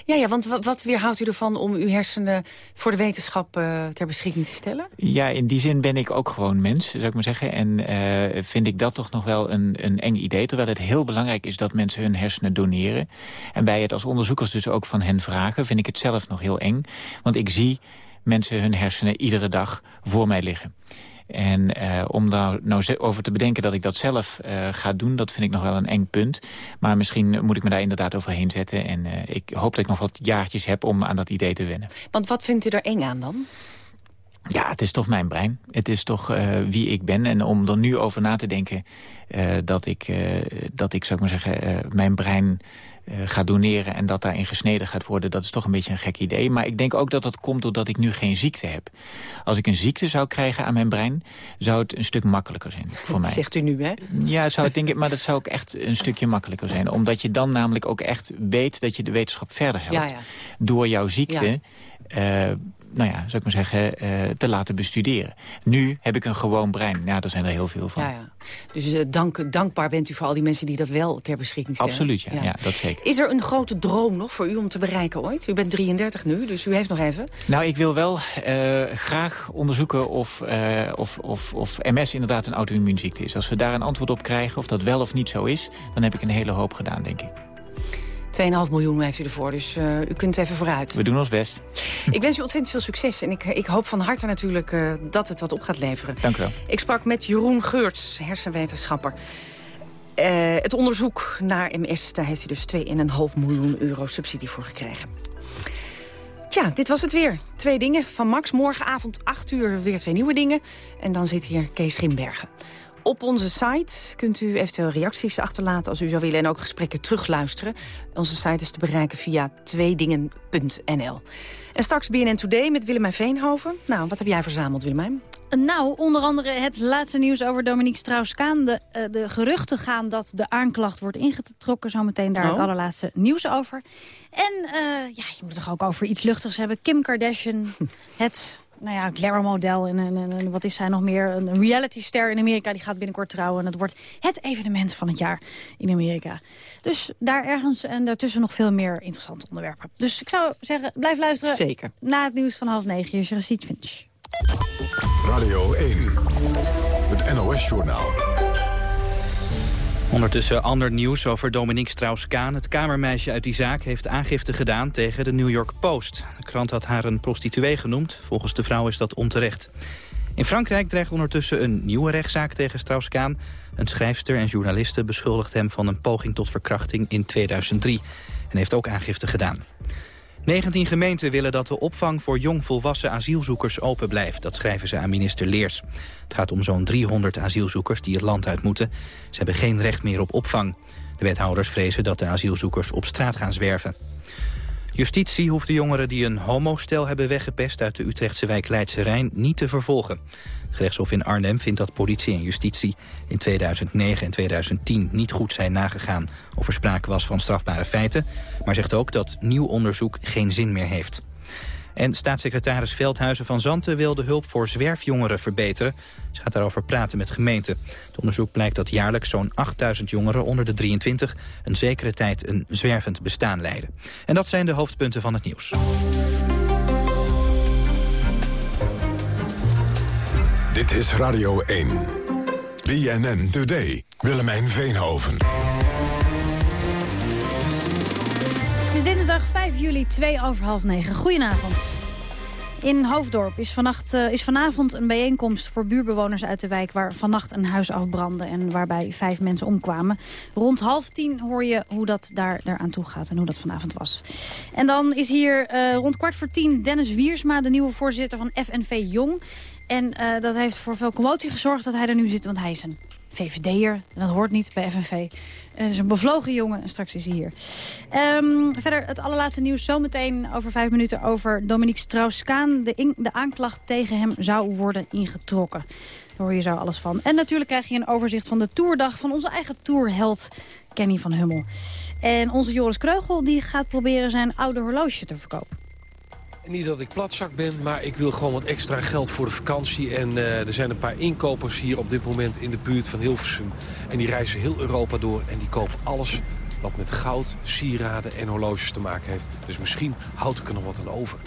Ja, ja want wat, weerhoudt u ervan om uw hersenen voor de wetenschap uh, ter beschikking te stellen? Ja, in die zin ben ik ook gewoon mens, zou ik maar zeggen. En uh, vind ik dat toch nog wel een, een eng idee. Terwijl het heel belangrijk is dat mensen hun hersenen doneren. En wij het als onderzoekers dus ook van hen vragen... vind ik het zelf nog heel eng. Want ik zie mensen hun hersenen iedere dag voor mij liggen. En uh, om daar nou over te bedenken dat ik dat zelf uh, ga doen... dat vind ik nog wel een eng punt. Maar misschien moet ik me daar inderdaad overheen zetten. En uh, ik hoop dat ik nog wat jaartjes heb om aan dat idee te wennen. Want wat vindt u er eng aan dan? Ja, het is toch mijn brein. Het is toch uh, wie ik ben. En om er nu over na te denken uh, dat, ik, uh, dat ik, zou ik maar zeggen, mijn brein ga doneren... en dat daarin gesneden gaat worden, dat is toch een beetje een gek idee. Maar ik denk ook dat dat komt doordat ik nu geen ziekte heb. Als ik een ziekte zou krijgen aan mijn brein, zou het een stuk makkelijker zijn voor *laughs* mij. Zegt u nu, hè? Ja, zou het, denk ik, maar dat zou ook echt een stukje makkelijker zijn. Omdat je dan namelijk ook echt weet dat je de wetenschap verder helpt. Ja, ja. Door jouw ziekte... Ja nou ja, zou ik maar zeggen, uh, te laten bestuderen. Nu heb ik een gewoon brein. Ja, daar zijn er heel veel van. Ja, ja. Dus uh, dank, dankbaar bent u voor al die mensen die dat wel ter beschikking stellen. Absoluut, ja, ja. ja. dat zeker. Is er een grote droom nog voor u om te bereiken ooit? U bent 33 nu, dus u heeft nog even. Nou, ik wil wel uh, graag onderzoeken of, of, of, of MS inderdaad een auto-immuunziekte is. Als we daar een antwoord op krijgen, of dat wel of niet zo is... dan heb ik een hele hoop gedaan, denk ik. 2,5 miljoen heeft u ervoor, dus uh, u kunt even vooruit. We doen ons best. *laughs* Ik wens u ontzettend veel succes en ik, ik hoop van harte natuurlijk uh, dat het wat op gaat leveren. Dank u wel. Ik sprak met Jeroen Geurts, hersenwetenschapper. Uh, het onderzoek naar MS, daar heeft hij dus 2,5 miljoen euro subsidie voor gekregen. Tja, dit was het weer. Twee dingen van Max. Morgenavond 8 uur weer twee nieuwe dingen. En dan zit hier Kees Grimbergen. Op onze site kunt u eventueel reacties achterlaten als u zou willen... en ook gesprekken terugluisteren. Onze site is te bereiken via tweedingen.nl. En straks BNN Today met Willemijn Veenhoven. Nou, wat heb jij verzameld, Willemijn? Nou, onder andere het laatste nieuws over Dominique Strauss-Kaan. De, uh, de, geruchten gaan dat de aanklacht wordt ingetrokken. Zometeen daar het oh. allerlaatste nieuws over. En uh, ja, je moet het toch ook over iets luchtigs hebben. Kim Kardashian, *laughs* het nou ja, glamour-model en, en, en, wat is zij nog meer? Een reality-ster in Amerika, die gaat binnenkort trouwen. En dat wordt het evenement van het jaar in Amerika. Dus daar ergens en daartussen nog veel meer interessante onderwerpen. Dus ik zou zeggen, blijf luisteren. Zeker. Na het nieuws van half negen. Hier is Finch. Radio 1, het NOS-journaal. Ondertussen ander nieuws over Dominique Strauss-Kaan. Het kamermeisje uit die zaak heeft aangifte gedaan tegen de New York Post. De krant had haar een prostituee genoemd. Volgens de vrouw is dat onterecht. In Frankrijk dreigt ondertussen een nieuwe rechtszaak tegen Strauss-Kaan. Een schrijfster en journaliste beschuldigt hem van een poging tot verkrachting in 2003. En heeft ook aangifte gedaan. 19 gemeenten willen dat de opvang voor jongvolwassen asielzoekers open blijft. Dat schrijven ze aan minister Leers. Het gaat om zo'n 300 asielzoekers die het land uit moeten. Ze hebben geen recht meer op opvang. De wethouders vrezen dat de asielzoekers op straat gaan zwerven. Justitie hoeft de jongeren die een homostel hebben weggepest... uit de Utrechtse wijk Leidse Rijn niet te vervolgen. Het gerechtshof in Arnhem vindt dat politie en justitie... in 2009 en 2010 niet goed zijn nagegaan... of er sprake was van strafbare feiten... maar zegt ook dat nieuw onderzoek geen zin meer heeft. En staatssecretaris Veldhuizen van Zanten wil de hulp voor zwerfjongeren verbeteren. Ze gaat daarover praten met gemeenten. Het onderzoek blijkt dat jaarlijks zo'n 8000 jongeren onder de 23... een zekere tijd een zwervend bestaan leiden. En dat zijn de hoofdpunten van het nieuws. Dit is Radio 1. BNN Today. Willemijn Veenhoven. Het is dinsdag 5 juli, 2 over half 9. Goedenavond. In Hoofddorp is, uh, is vanavond een bijeenkomst voor buurbewoners uit de wijk... waar vannacht een huis afbrandde en waarbij vijf mensen omkwamen. Rond half tien hoor je hoe dat daar eraan toe gaat en hoe dat vanavond was. En dan is hier uh, rond kwart voor tien Dennis Wiersma... de nieuwe voorzitter van FNV Jong. En uh, dat heeft voor veel commotie gezorgd dat hij er nu zit, want hij is een VVD'er. Dat hoort niet bij FNV. Het is een bevlogen jongen en straks is hij hier. Um, verder het allerlaatste nieuws zometeen over vijf minuten over Dominique Strauss-Kaan. De, de aanklacht tegen hem zou worden ingetrokken. Daar hoor je zo alles van. En natuurlijk krijg je een overzicht van de toerdag van onze eigen tourheld Kenny van Hummel. En onze Joris Kreugel die gaat proberen zijn oude horloge te verkopen. Niet dat ik platzak ben, maar ik wil gewoon wat extra geld voor de vakantie. En uh, er zijn een paar inkopers hier op dit moment in de buurt van Hilversum. En die reizen heel Europa door en die kopen alles wat met goud, sieraden en horloges te maken heeft. Dus misschien houd ik er nog wat aan over.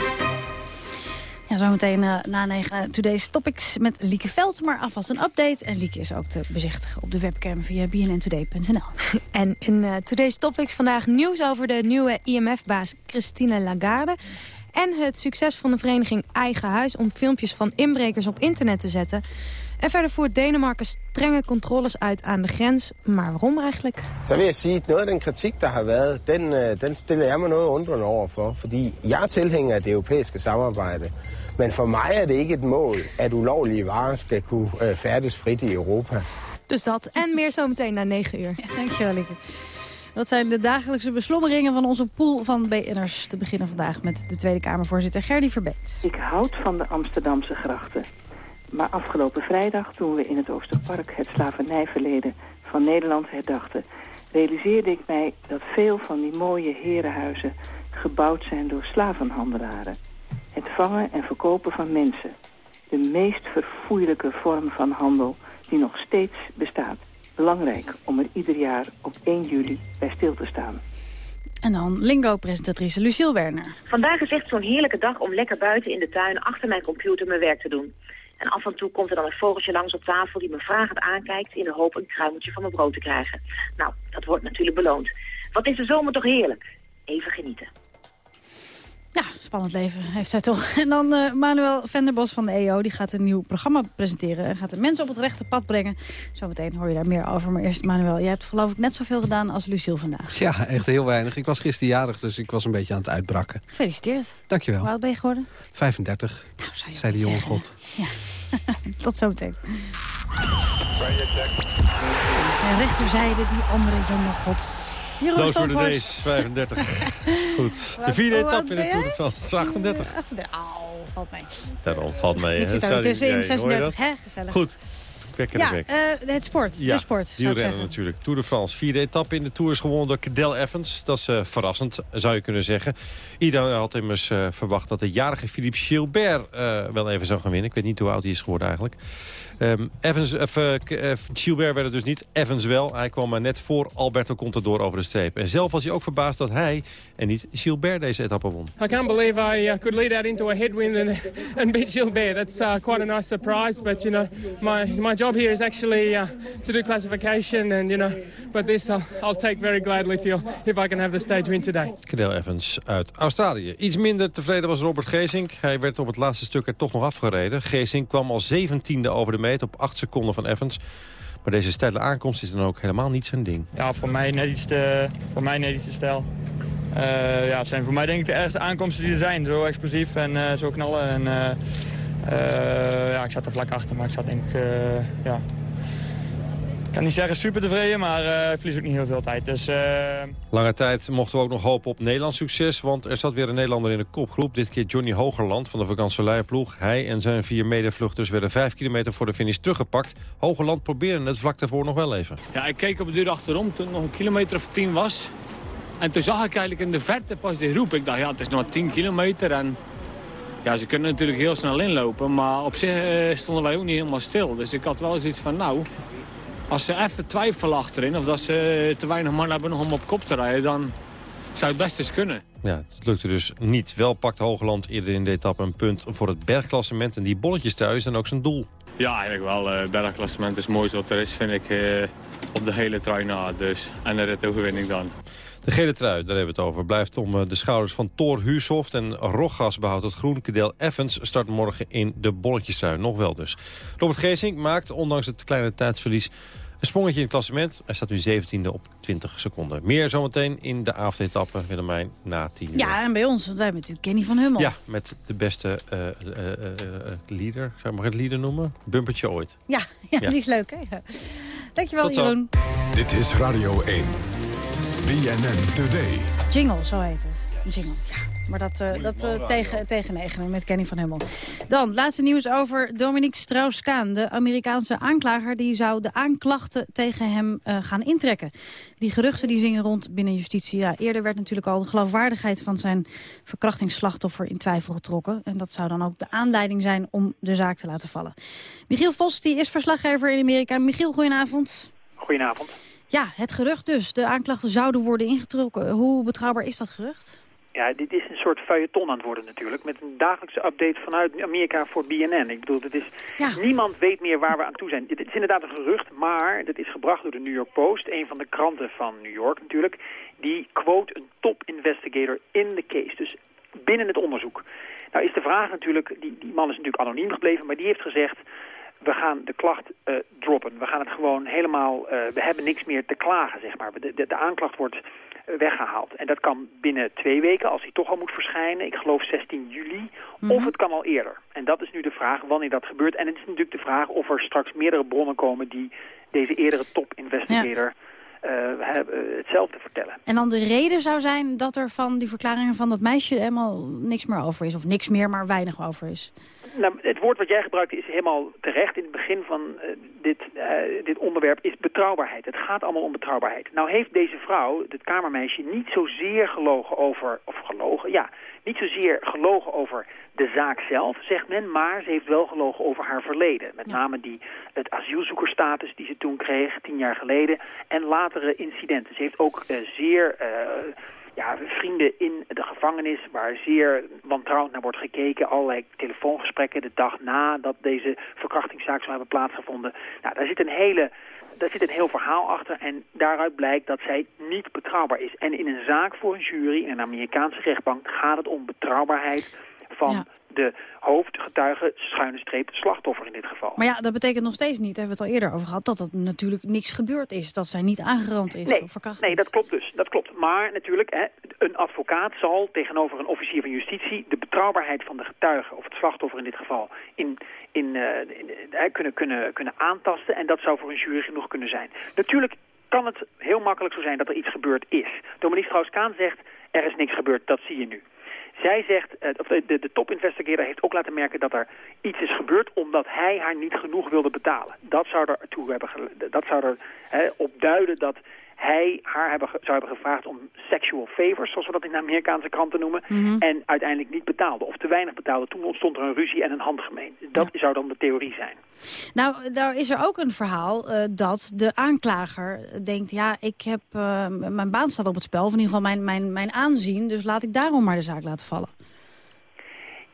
Ja, zometeen uh, na negen Today's Topics met Lieke Veld. Maar alvast een update. En Lieke is ook te bezichtigen op de webcam via bnntoday.nl. En in uh, Today's Topics vandaag nieuws over de nieuwe IMF-baas Christine Lagarde en het succes van de vereniging Eigen Huis... om filmpjes van inbrekers op internet te zetten. En verder voert Denemarken strenge controles uit aan de grens. Maar waarom eigenlijk? Så vil jeg sige, at noget af den kritik, der har været, den, øh, den stiller jeg mig noget undrende over for. Fordi jeg er tilhænger af det europæiske samarbejde. Men for mig er det ikke et mål, at ulovlige varer skal kunne øh, færdes frit i Europa. Dus dat en meer zometeen na 9 uur. Ja, dankjewel, Lieke. Dat zijn de dagelijkse beslommeringen van onze pool van BN'ers. Te beginnen vandaag met de Tweede Kamervoorzitter Gerdy Verbeet. Ik houd van de Amsterdamse grachten. Maar afgelopen vrijdag, toen we in het Oosterpark het slavernijverleden van Nederland herdachten... realiseerde ik mij dat veel van die mooie herenhuizen gebouwd zijn door slavenhandelaren. Het vangen en verkopen van mensen. De meest verfoeilijke vorm van handel die nog steeds bestaat belangrijk om er ieder jaar op 1 juli bij stil te staan. En dan Lingo-presentatrice Lucille Werner. Vandaag is echt zo'n heerlijke dag om lekker buiten in de tuin achter mijn computer mijn werk te doen. En af en toe komt er dan een vogeltje langs op tafel die me vragend aankijkt in de hoop een kruimeltje van mijn brood te krijgen. Nou, dat wordt natuurlijk beloond. Wat is de zomer toch heerlijk? Even genieten. Ja, spannend leven heeft zij toch. En dan uh, Manuel Venderbos van de EO. Die gaat een nieuw programma presenteren. En gaat de mensen op het rechte pad brengen. Zometeen hoor je daar meer over. Maar eerst Manuel, jij hebt geloof ik net zoveel gedaan als Lucille vandaag. Ja, echt heel weinig. Ik was gisteren jarig, dus ik was een beetje aan het uitbrakken. Gefeliciteerd. Dankjewel. Hoe oud ben je geworden? 35, nou, zei de jonge god. Ja, *laughs* tot zometeen. Ter rechterzijde die andere jonge god. Doos voor de race, 35. *laughs* Goed. De vierde etappe in de Tour de France, 38. 38. Oh, valt mee. Daarom valt mee. Ik zit daar tussenin, 36. Hè, gezellig. Goed. Ja, uh, het sport. Ja, de sport, rennen natuurlijk. Tour de France. Vierde etappe in de Tour is gewonnen door Cadel Evans. Dat is uh, verrassend, zou je kunnen zeggen. Iedereen had immers uh, verwacht dat de jarige Philippe Gilbert wel even zou gaan winnen. Ik weet niet hoe oud hij is geworden eigenlijk. Um, Evans, uh, Gilbert werd het dus niet, Evans wel. Hij kwam maar net voor Alberto Contador over de streep. En zelf was hij ook verbaasd dat hij en niet Gilbert deze etappe won. I can't believe I uh, could lead that into a headwind and, *laughs* and beat Gilbert. That's uh, quite a nice surprise. But you know, my my job here is actually uh, to do classification, and you know, but this I'll, I'll take very gladly if, if I can have the stage win today. Cadel Evans uit Australië. Iets minder tevreden was Robert Geesink. Hij werd op het laatste stuk er toch nog afgereden. Geesink kwam al zeventiende over de op 8 seconden van Evans. Maar deze steile aankomst is dan ook helemaal niet zijn ding. Ja, voor mij net iets te, voor mij net iets te stijl. Uh, ja, het zijn voor mij denk ik de ergste aankomsten die er zijn. Zo explosief en uh, zo knallen. En, uh, ja, ik zat er vlak achter, maar ik zat denk ik ja, kan niet zeggen super tevreden, maar uh, verlies ook niet heel veel tijd. Dus, uh... Lange tijd mochten we ook nog hopen op Nederlands succes. Want er zat weer een Nederlander in de kopgroep. Dit keer Johnny Hogerland van de vakantieleierploeg. Hij en zijn vier medevluchters werden vijf kilometer voor de finish teruggepakt. Hogerland probeerde het vlak daarvoor nog wel even. Ja, ik keek op de deur achterom toen het nog een kilometer of tien was. En toen zag ik eigenlijk in de verte pas die roep. Ik dacht, ja, het is nog tien kilometer en... Ja, ze kunnen natuurlijk heel snel inlopen, maar op zich uh, stonden wij ook niet helemaal stil. Dus ik had wel zoiets van, nou, als ze even twijfelen achterin... of dat ze te weinig man hebben om op kop te rijden... dan zou het best eens kunnen. Ja, het lukte dus niet. Wel pakt Hoogland eerder in de etappe een punt voor het bergklassement. En die bolletjes thuis dan ook zijn doel. Ja, eigenlijk wel. Het uh, bergklassement is mooiste wat er is, vind ik, uh, op de hele trui na. Dus. En de ritoverwinning dan. De gele trui, daar hebben we het over, blijft om uh, de schouders van Thor Huursoft en Roggas behoudt het groen. Cadel Evans start morgen in de bolletjestrui, nog wel dus. Robert Geesink maakt, ondanks het kleine tijdsverlies, een sprongetje in het klassement. Hij staat nu 17e op 20 seconden. Meer zometeen in de avondetappe, Willemijn, na 10 uur. Ja, en bij ons, want wij hebben natuurlijk Kenny van Hummel. Ja, met de beste uh, uh, uh, leader, zou ik het leader noemen? Bumpertje ooit. Ja, ja, ja. die is leuk, hè? Dankjewel, Jeroen. Dit is Radio 1. BNN Today. Jingle, zo heet het. Een jingle, ja. Maar dat, uh, dat uh, tegen, tegen negen met Kenny van Hummel. Dan, laatste nieuws over Dominique Strauss-Kaan. De Amerikaanse aanklager die zou de aanklachten tegen hem uh, gaan intrekken. Die geruchten die zingen rond binnen justitie. Ja, eerder werd natuurlijk al de geloofwaardigheid van zijn verkrachtingsslachtoffer in twijfel getrokken. En dat zou dan ook de aanleiding zijn om de zaak te laten vallen. Michiel Vos die is verslaggever in Amerika. Michiel, goedenavond. Goedenavond. Ja, het gerucht dus. De aanklachten zouden worden ingetrokken. Hoe betrouwbaar is dat gerucht? Ja, dit is een soort feuilleton aan het worden natuurlijk. Met een dagelijkse update vanuit Amerika voor BNN. Ik bedoel, het is, ja. niemand weet meer waar we aan toe zijn. Het is inderdaad een gerucht, maar dat is gebracht door de New York Post. Een van de kranten van New York natuurlijk. Die quote een top investigator in the case. Dus binnen het onderzoek. Nou is de vraag natuurlijk, die, die man is natuurlijk anoniem gebleven, maar die heeft gezegd we gaan de klacht uh, droppen. We gaan het gewoon helemaal, uh, we hebben niks meer te klagen, zeg maar. De, de, de aanklacht wordt weggehaald. En dat kan binnen twee weken, als hij toch al moet verschijnen, ik geloof 16 juli, mm -hmm. of het kan al eerder. En dat is nu de vraag wanneer dat gebeurt. En het is natuurlijk de vraag of er straks meerdere bronnen komen die deze eerdere top-investigator... Ja. Uh, hetzelfde vertellen. En dan de reden zou zijn dat er van die verklaringen van dat meisje helemaal niks meer over is. Of niks meer, maar weinig over is. Nou, het woord wat jij gebruikt is helemaal terecht. In het begin van uh, dit, uh, dit onderwerp is betrouwbaarheid. Het gaat allemaal om betrouwbaarheid. Nou heeft deze vrouw, het kamermeisje, niet zozeer gelogen over... of gelogen, ja, niet zozeer gelogen over de zaak zelf, zegt men... maar ze heeft wel gelogen over haar verleden. Met ja. name die, het asielzoekerstatus die ze toen kreeg, tien jaar geleden... en latere incidenten. Ze heeft ook uh, zeer ja, vrienden in de gevangenis waar zeer wantrouwend naar wordt gekeken. Allerlei telefoongesprekken de dag na dat deze verkrachtingszaak zou hebben plaatsgevonden. Nou, daar zit een hele daar zit een heel verhaal achter en daaruit blijkt dat zij niet betrouwbaar is. En in een zaak voor een jury, in een Amerikaanse rechtbank, gaat het om betrouwbaarheid van de hoofdgetuige, schuine streep, slachtoffer in dit geval. Maar ja, dat betekent nog steeds niet, hebben we het al eerder over gehad... dat er natuurlijk niks gebeurd is, dat zij niet aangerand is nee, of verkracht Nee, dat klopt dus. Dat klopt. Maar natuurlijk, hè, een advocaat zal tegenover een officier van justitie... de betrouwbaarheid van de getuige, of het slachtoffer in dit geval... in, in, uh, in uh, kunnen, kunnen, kunnen aantasten. En dat zou voor een jury genoeg kunnen zijn. Natuurlijk kan het heel makkelijk zo zijn dat er iets gebeurd is. Dominique Strauss-Kaan zegt, er is niks gebeurd, dat zie je nu. Zij zegt, of de, de, heeft ook laten merken dat er iets is gebeurd omdat hij haar niet genoeg wilde betalen. Dat zou er, toe hebben, dat zou er hè, op duiden dat hij haar hebben, zou hebben gevraagd om sexual favors, zoals we dat in de Amerikaanse kranten noemen, Mhm. en uiteindelijk niet betaalde, of te weinig betaalde. Toen ontstond er een ruzie en een handgemeen. Dat zou dan de theorie zijn. Nou, daar is er ook een verhaal uh, dat de aanklager denkt... ja, ik heb, uh, mijn baan staat op het spel, of in ieder geval mijn, mijn, mijn aanzien... dus laat ik daarom maar de zaak laten vallen.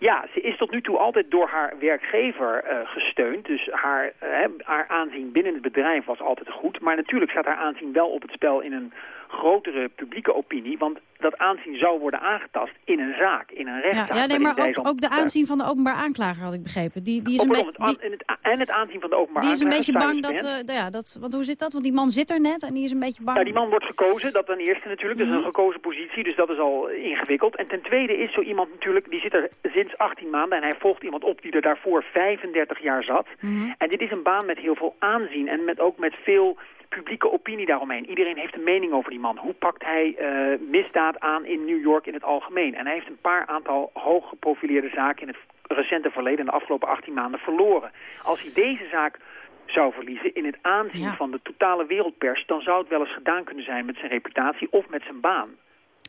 Ja, ze is tot nu toe altijd door haar werkgever uh, gesteund. Dus haar, haar aanzien binnen het bedrijf was altijd goed. Maar natuurlijk staat haar aanzien wel op het spel in een grotere publieke opinie. Want dat aanzien zou worden aangetast in een zaak, in een rechtszaak. Ja, ja nee, maar ook, ook, de aanzien van de openbaar aanklager had ik begrepen. Die, die is een het, die, en, het, en het aanzien van de openbaar die is een beetje bang dat, uh, ja, dat... Want hoe zit dat? Want die man zit er net en die is een beetje bang... Ja, die man wordt gekozen, dat ten eerste natuurlijk. Dat is een gekozen positie, dus dat is al ingewikkeld. En ten tweede is zo iemand natuurlijk, die zit er sinds 18 maanden... en hij volgt iemand op die er daarvoor 35 jaar zat. Mhm. Mm -hmm. En dit is een baan met heel veel aanzien en met, ook met veel publieke opinie daaromheen. Iedereen heeft een mening over die man. Hoe pakt hij uh, misdaad aan in New York in het algemeen? En hij heeft een paar aantal hooggeprofileerde zaken in het recente verleden, in de afgelopen 18 maanden, verloren. Als hij deze zaak zou verliezen in het aanzien ja. van de totale wereldpers, dan zou het wel eens gedaan kunnen zijn met zijn reputatie of met zijn baan.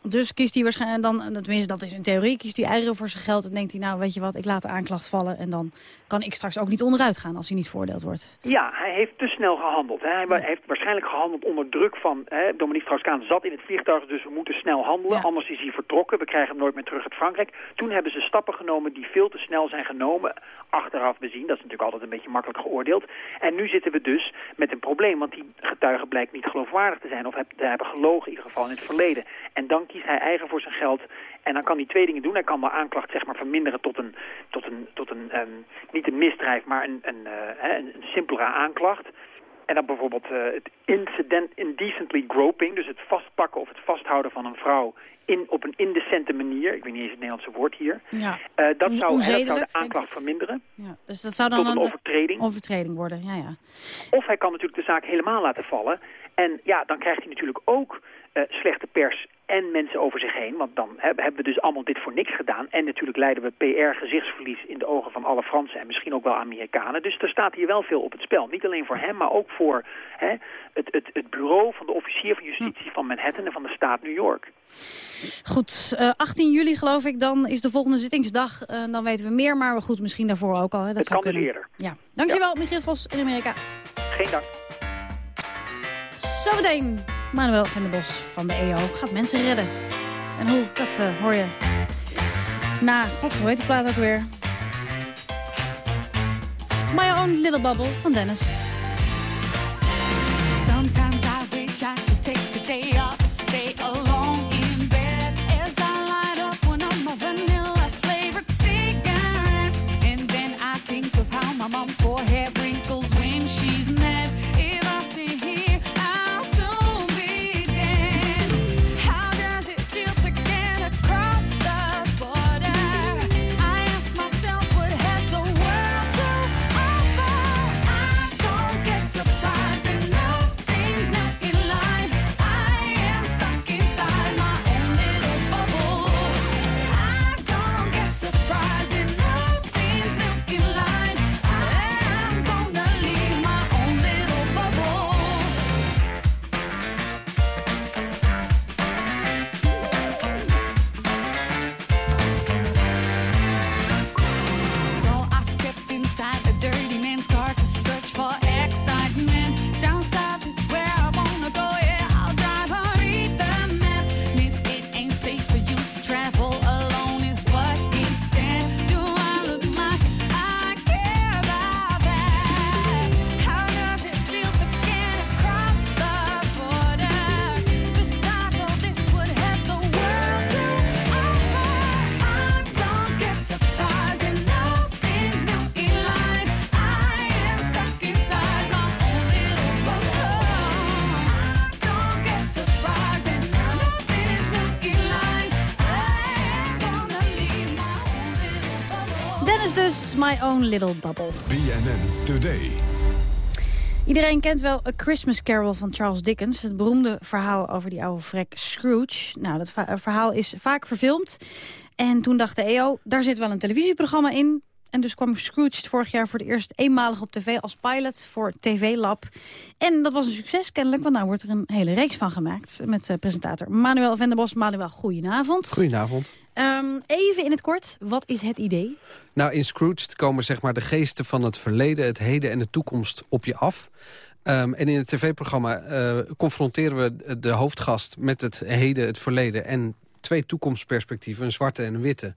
Dus kiest hij waarschijnlijk dan, tenminste dat is een theorie, kiest hij eieren voor zijn geld en denkt hij, nou weet je wat, ik laat de aanklacht vallen en dan kan ik straks ook niet onderuit gaan als hij niet veroordeeld wordt. Ja, hij heeft te snel gehandeld. Hè. Hij ja. heeft waarschijnlijk gehandeld onder druk van, hè, Dominique Strauss-Kaan zat in het vliegtuig, dus we moeten snel handelen, ja. anders is hij vertrokken, we krijgen hem nooit meer terug uit Frankrijk. Toen hebben ze stappen genomen die veel te snel zijn genomen, achteraf bezien, dat is natuurlijk altijd een beetje makkelijk geoordeeld. En nu zitten we dus met een probleem, want die getuige blijkt niet geloofwaardig te zijn of te hebben gelogen in ieder geval in het verleden. En dan kiest hij eigen voor zijn geld. En dan kan hij twee dingen doen. Hij kan de aanklacht zeg maar verminderen tot een, tot een, tot een um, niet een misdrijf, maar een, een, uh, een, een simpelere aanklacht. En dan bijvoorbeeld uh, het incident indecently groping, dus het vastpakken of het vasthouden van een vrouw in, op een indecente manier. Ik weet niet eens het Nederlandse woord hier. Ja. Uh, dat, zou, dat zou de aanklacht verminderen. Ja, dus dat zou dan tot een, een overtreding. overtreding worden. Ja, ja. Of hij kan natuurlijk de zaak helemaal laten vallen. En ja, dan krijgt hij natuurlijk ook uh, slechte pers en mensen over zich heen. Want dan hebben we dus allemaal dit voor niks gedaan. En natuurlijk leiden we PR-gezichtsverlies in de ogen van alle Fransen en misschien ook wel Amerikanen. Dus er staat hier wel veel op het spel. Niet alleen voor hem, maar ook voor hè, het, het, het bureau van de officier van justitie van Manhattan en van de staat New York. Goed, uh, 18 juli geloof ik, dan is de volgende zittingsdag. Uh, dan weten we meer, maar goed, misschien daarvoor ook al. Hè. Dat het zou kan kunnen. dus eerder. Ja. Dankjewel, ja. Michiel Vos in Amerika. Geen dank. Zometeen Manuel van der Bos van de EO gaat mensen redden. En hoe, dat uh, hoor je. Na, god, hoe heet die plaat ook weer? My Own Little Bubble van Dennis. Sometimes I wish I could take the day off stay alone in bed as I light up one of my vanilla flavored cigarettes. And then I think of how my mom's forehead My Own Little Bubble. BNN Today. Iedereen kent wel A Christmas Carol van Charles Dickens. Het beroemde verhaal over die oude vrek Scrooge. Nou, dat verhaal is vaak verfilmd. En toen dacht de EO, daar zit wel een televisieprogramma in. En dus kwam Scrooge vorig jaar voor het eerst eenmalig op tv als pilot voor TV Lab. En dat was een succes kennelijk, want nou wordt er een hele reeks van gemaakt. Met eh, presentator Manuel Venderbos. Manuel, goedenavond. Goedenavond. Ehm, even in het kort, wat is het idee? Nou, in Scrooge komen zeg maar de geesten van het verleden, het heden en de toekomst op je af. Ehm, en in het tv-programma eh, confronteren we de hoofdgast met het heden, het verleden en twee toekomstperspectieven, een zwarte en een witte.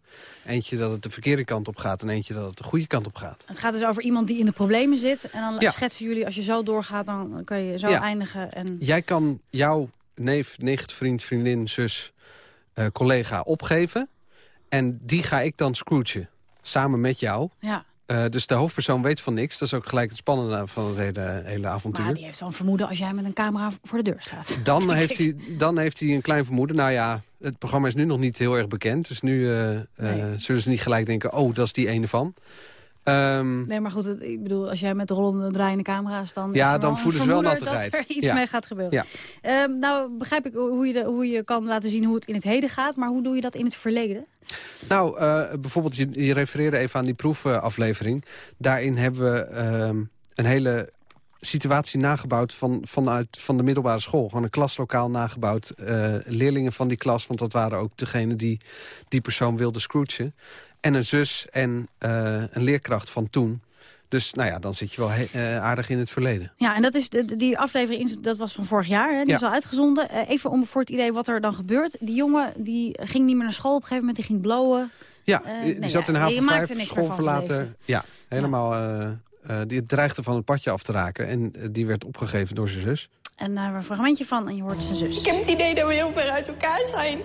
Eentje dat het de verkeerde kant op gaat en eentje dat het de goede kant op gaat. Het gaat dus over iemand die in de problemen zit. En dan Ja. schetsen jullie, als je zo doorgaat, dan kan je zo Ja. eindigen. En... Jij kan jouw neef, nicht, vriend, vriendin, zus, eh, collega opgeven. En die ga ik dan Scroogen, samen met jou. Ja. Eh, dus de hoofdpersoon weet van niks. Dat is ook gelijk het spannende van het hele, hele avontuur. Maar die heeft dan vermoeden als jij met een camera voor de deur staat. *laughs* Dan *laughs* heeft, hij, dan heeft hij een klein vermoeden. Nou ja, het programma is nu nog niet heel erg bekend. Dus nu eh, eh, zullen ze niet gelijk denken... oh, dat is die ene van. Ehm, Nee, maar goed, het- ik bedoel, als jij met de rollende draaiende camera's... dan Ja, dan voelen ze wel nattigheid. dat er iets Ja. mee gaat gebeuren. Ja. Ehm, nou, begrijp ik hoe je, de, hoe je kan laten zien hoe het in het heden gaat... maar hoe doe je dat in het verleden? Nou, eh, bijvoorbeeld, je, je refereerde even aan die proefaflevering. Daarin hebben we ehm, een hele situatie nagebouwd van, vanuit van de middelbare school. Gewoon een klaslokaal nagebouwd. eh, leerlingen van die klas, want dat waren ook degene die die persoon wilde scroogen. En een zus en eh, een leerkracht van toen. Dus nou ja, dan zit je wel he- eh, aardig in het verleden. Ja, en dat is de, die aflevering dat was van vorig jaar, hè? die Ja. is al uitgezonden. Eh, even om voor het idee wat er dan gebeurt. Die jongen die ging niet meer naar school op een gegeven moment, die ging blowen. Ja, die nee, zat in ja, haven je maakt 5, niks meer van zijn schoolverlaten. leven. Ja, helemaal... eh, eh, die dreigde van het padje af te raken. En die werd opgegeven door zijn zus. En daar hebben we een fragmentje van en je hoort zijn zus. Ik heb het idee dat we heel ver uit elkaar zijn.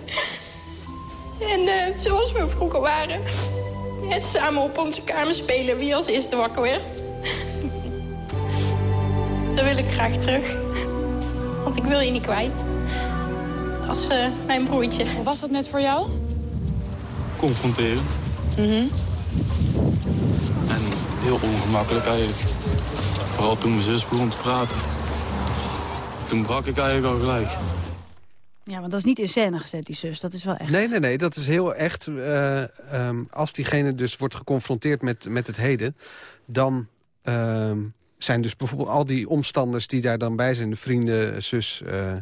En eh, zoals we vroeger waren. En samen op onze kamer spelen wie als eerste wakker werd. *laughs* Daar wil ik graag terug. Want ik wil je niet kwijt. Als eh, mijn broertje. Hoe was dat net voor jou? confronterend Mhm. en heel ongemakkelijk eigenlijk. Vooral toen mijn zus begon te praten. Toen brak ik eigenlijk al gelijk. Ja, want dat is niet in scène gezet, die zus. Dat is wel echt. Nee, nee, nee, dat is heel echt. eh, ehm, als diegene dus wordt geconfronteerd met, met het heden... dan ehm, zijn dus bijvoorbeeld al die omstanders die daar dan bij zijn... de vrienden, zus, eh,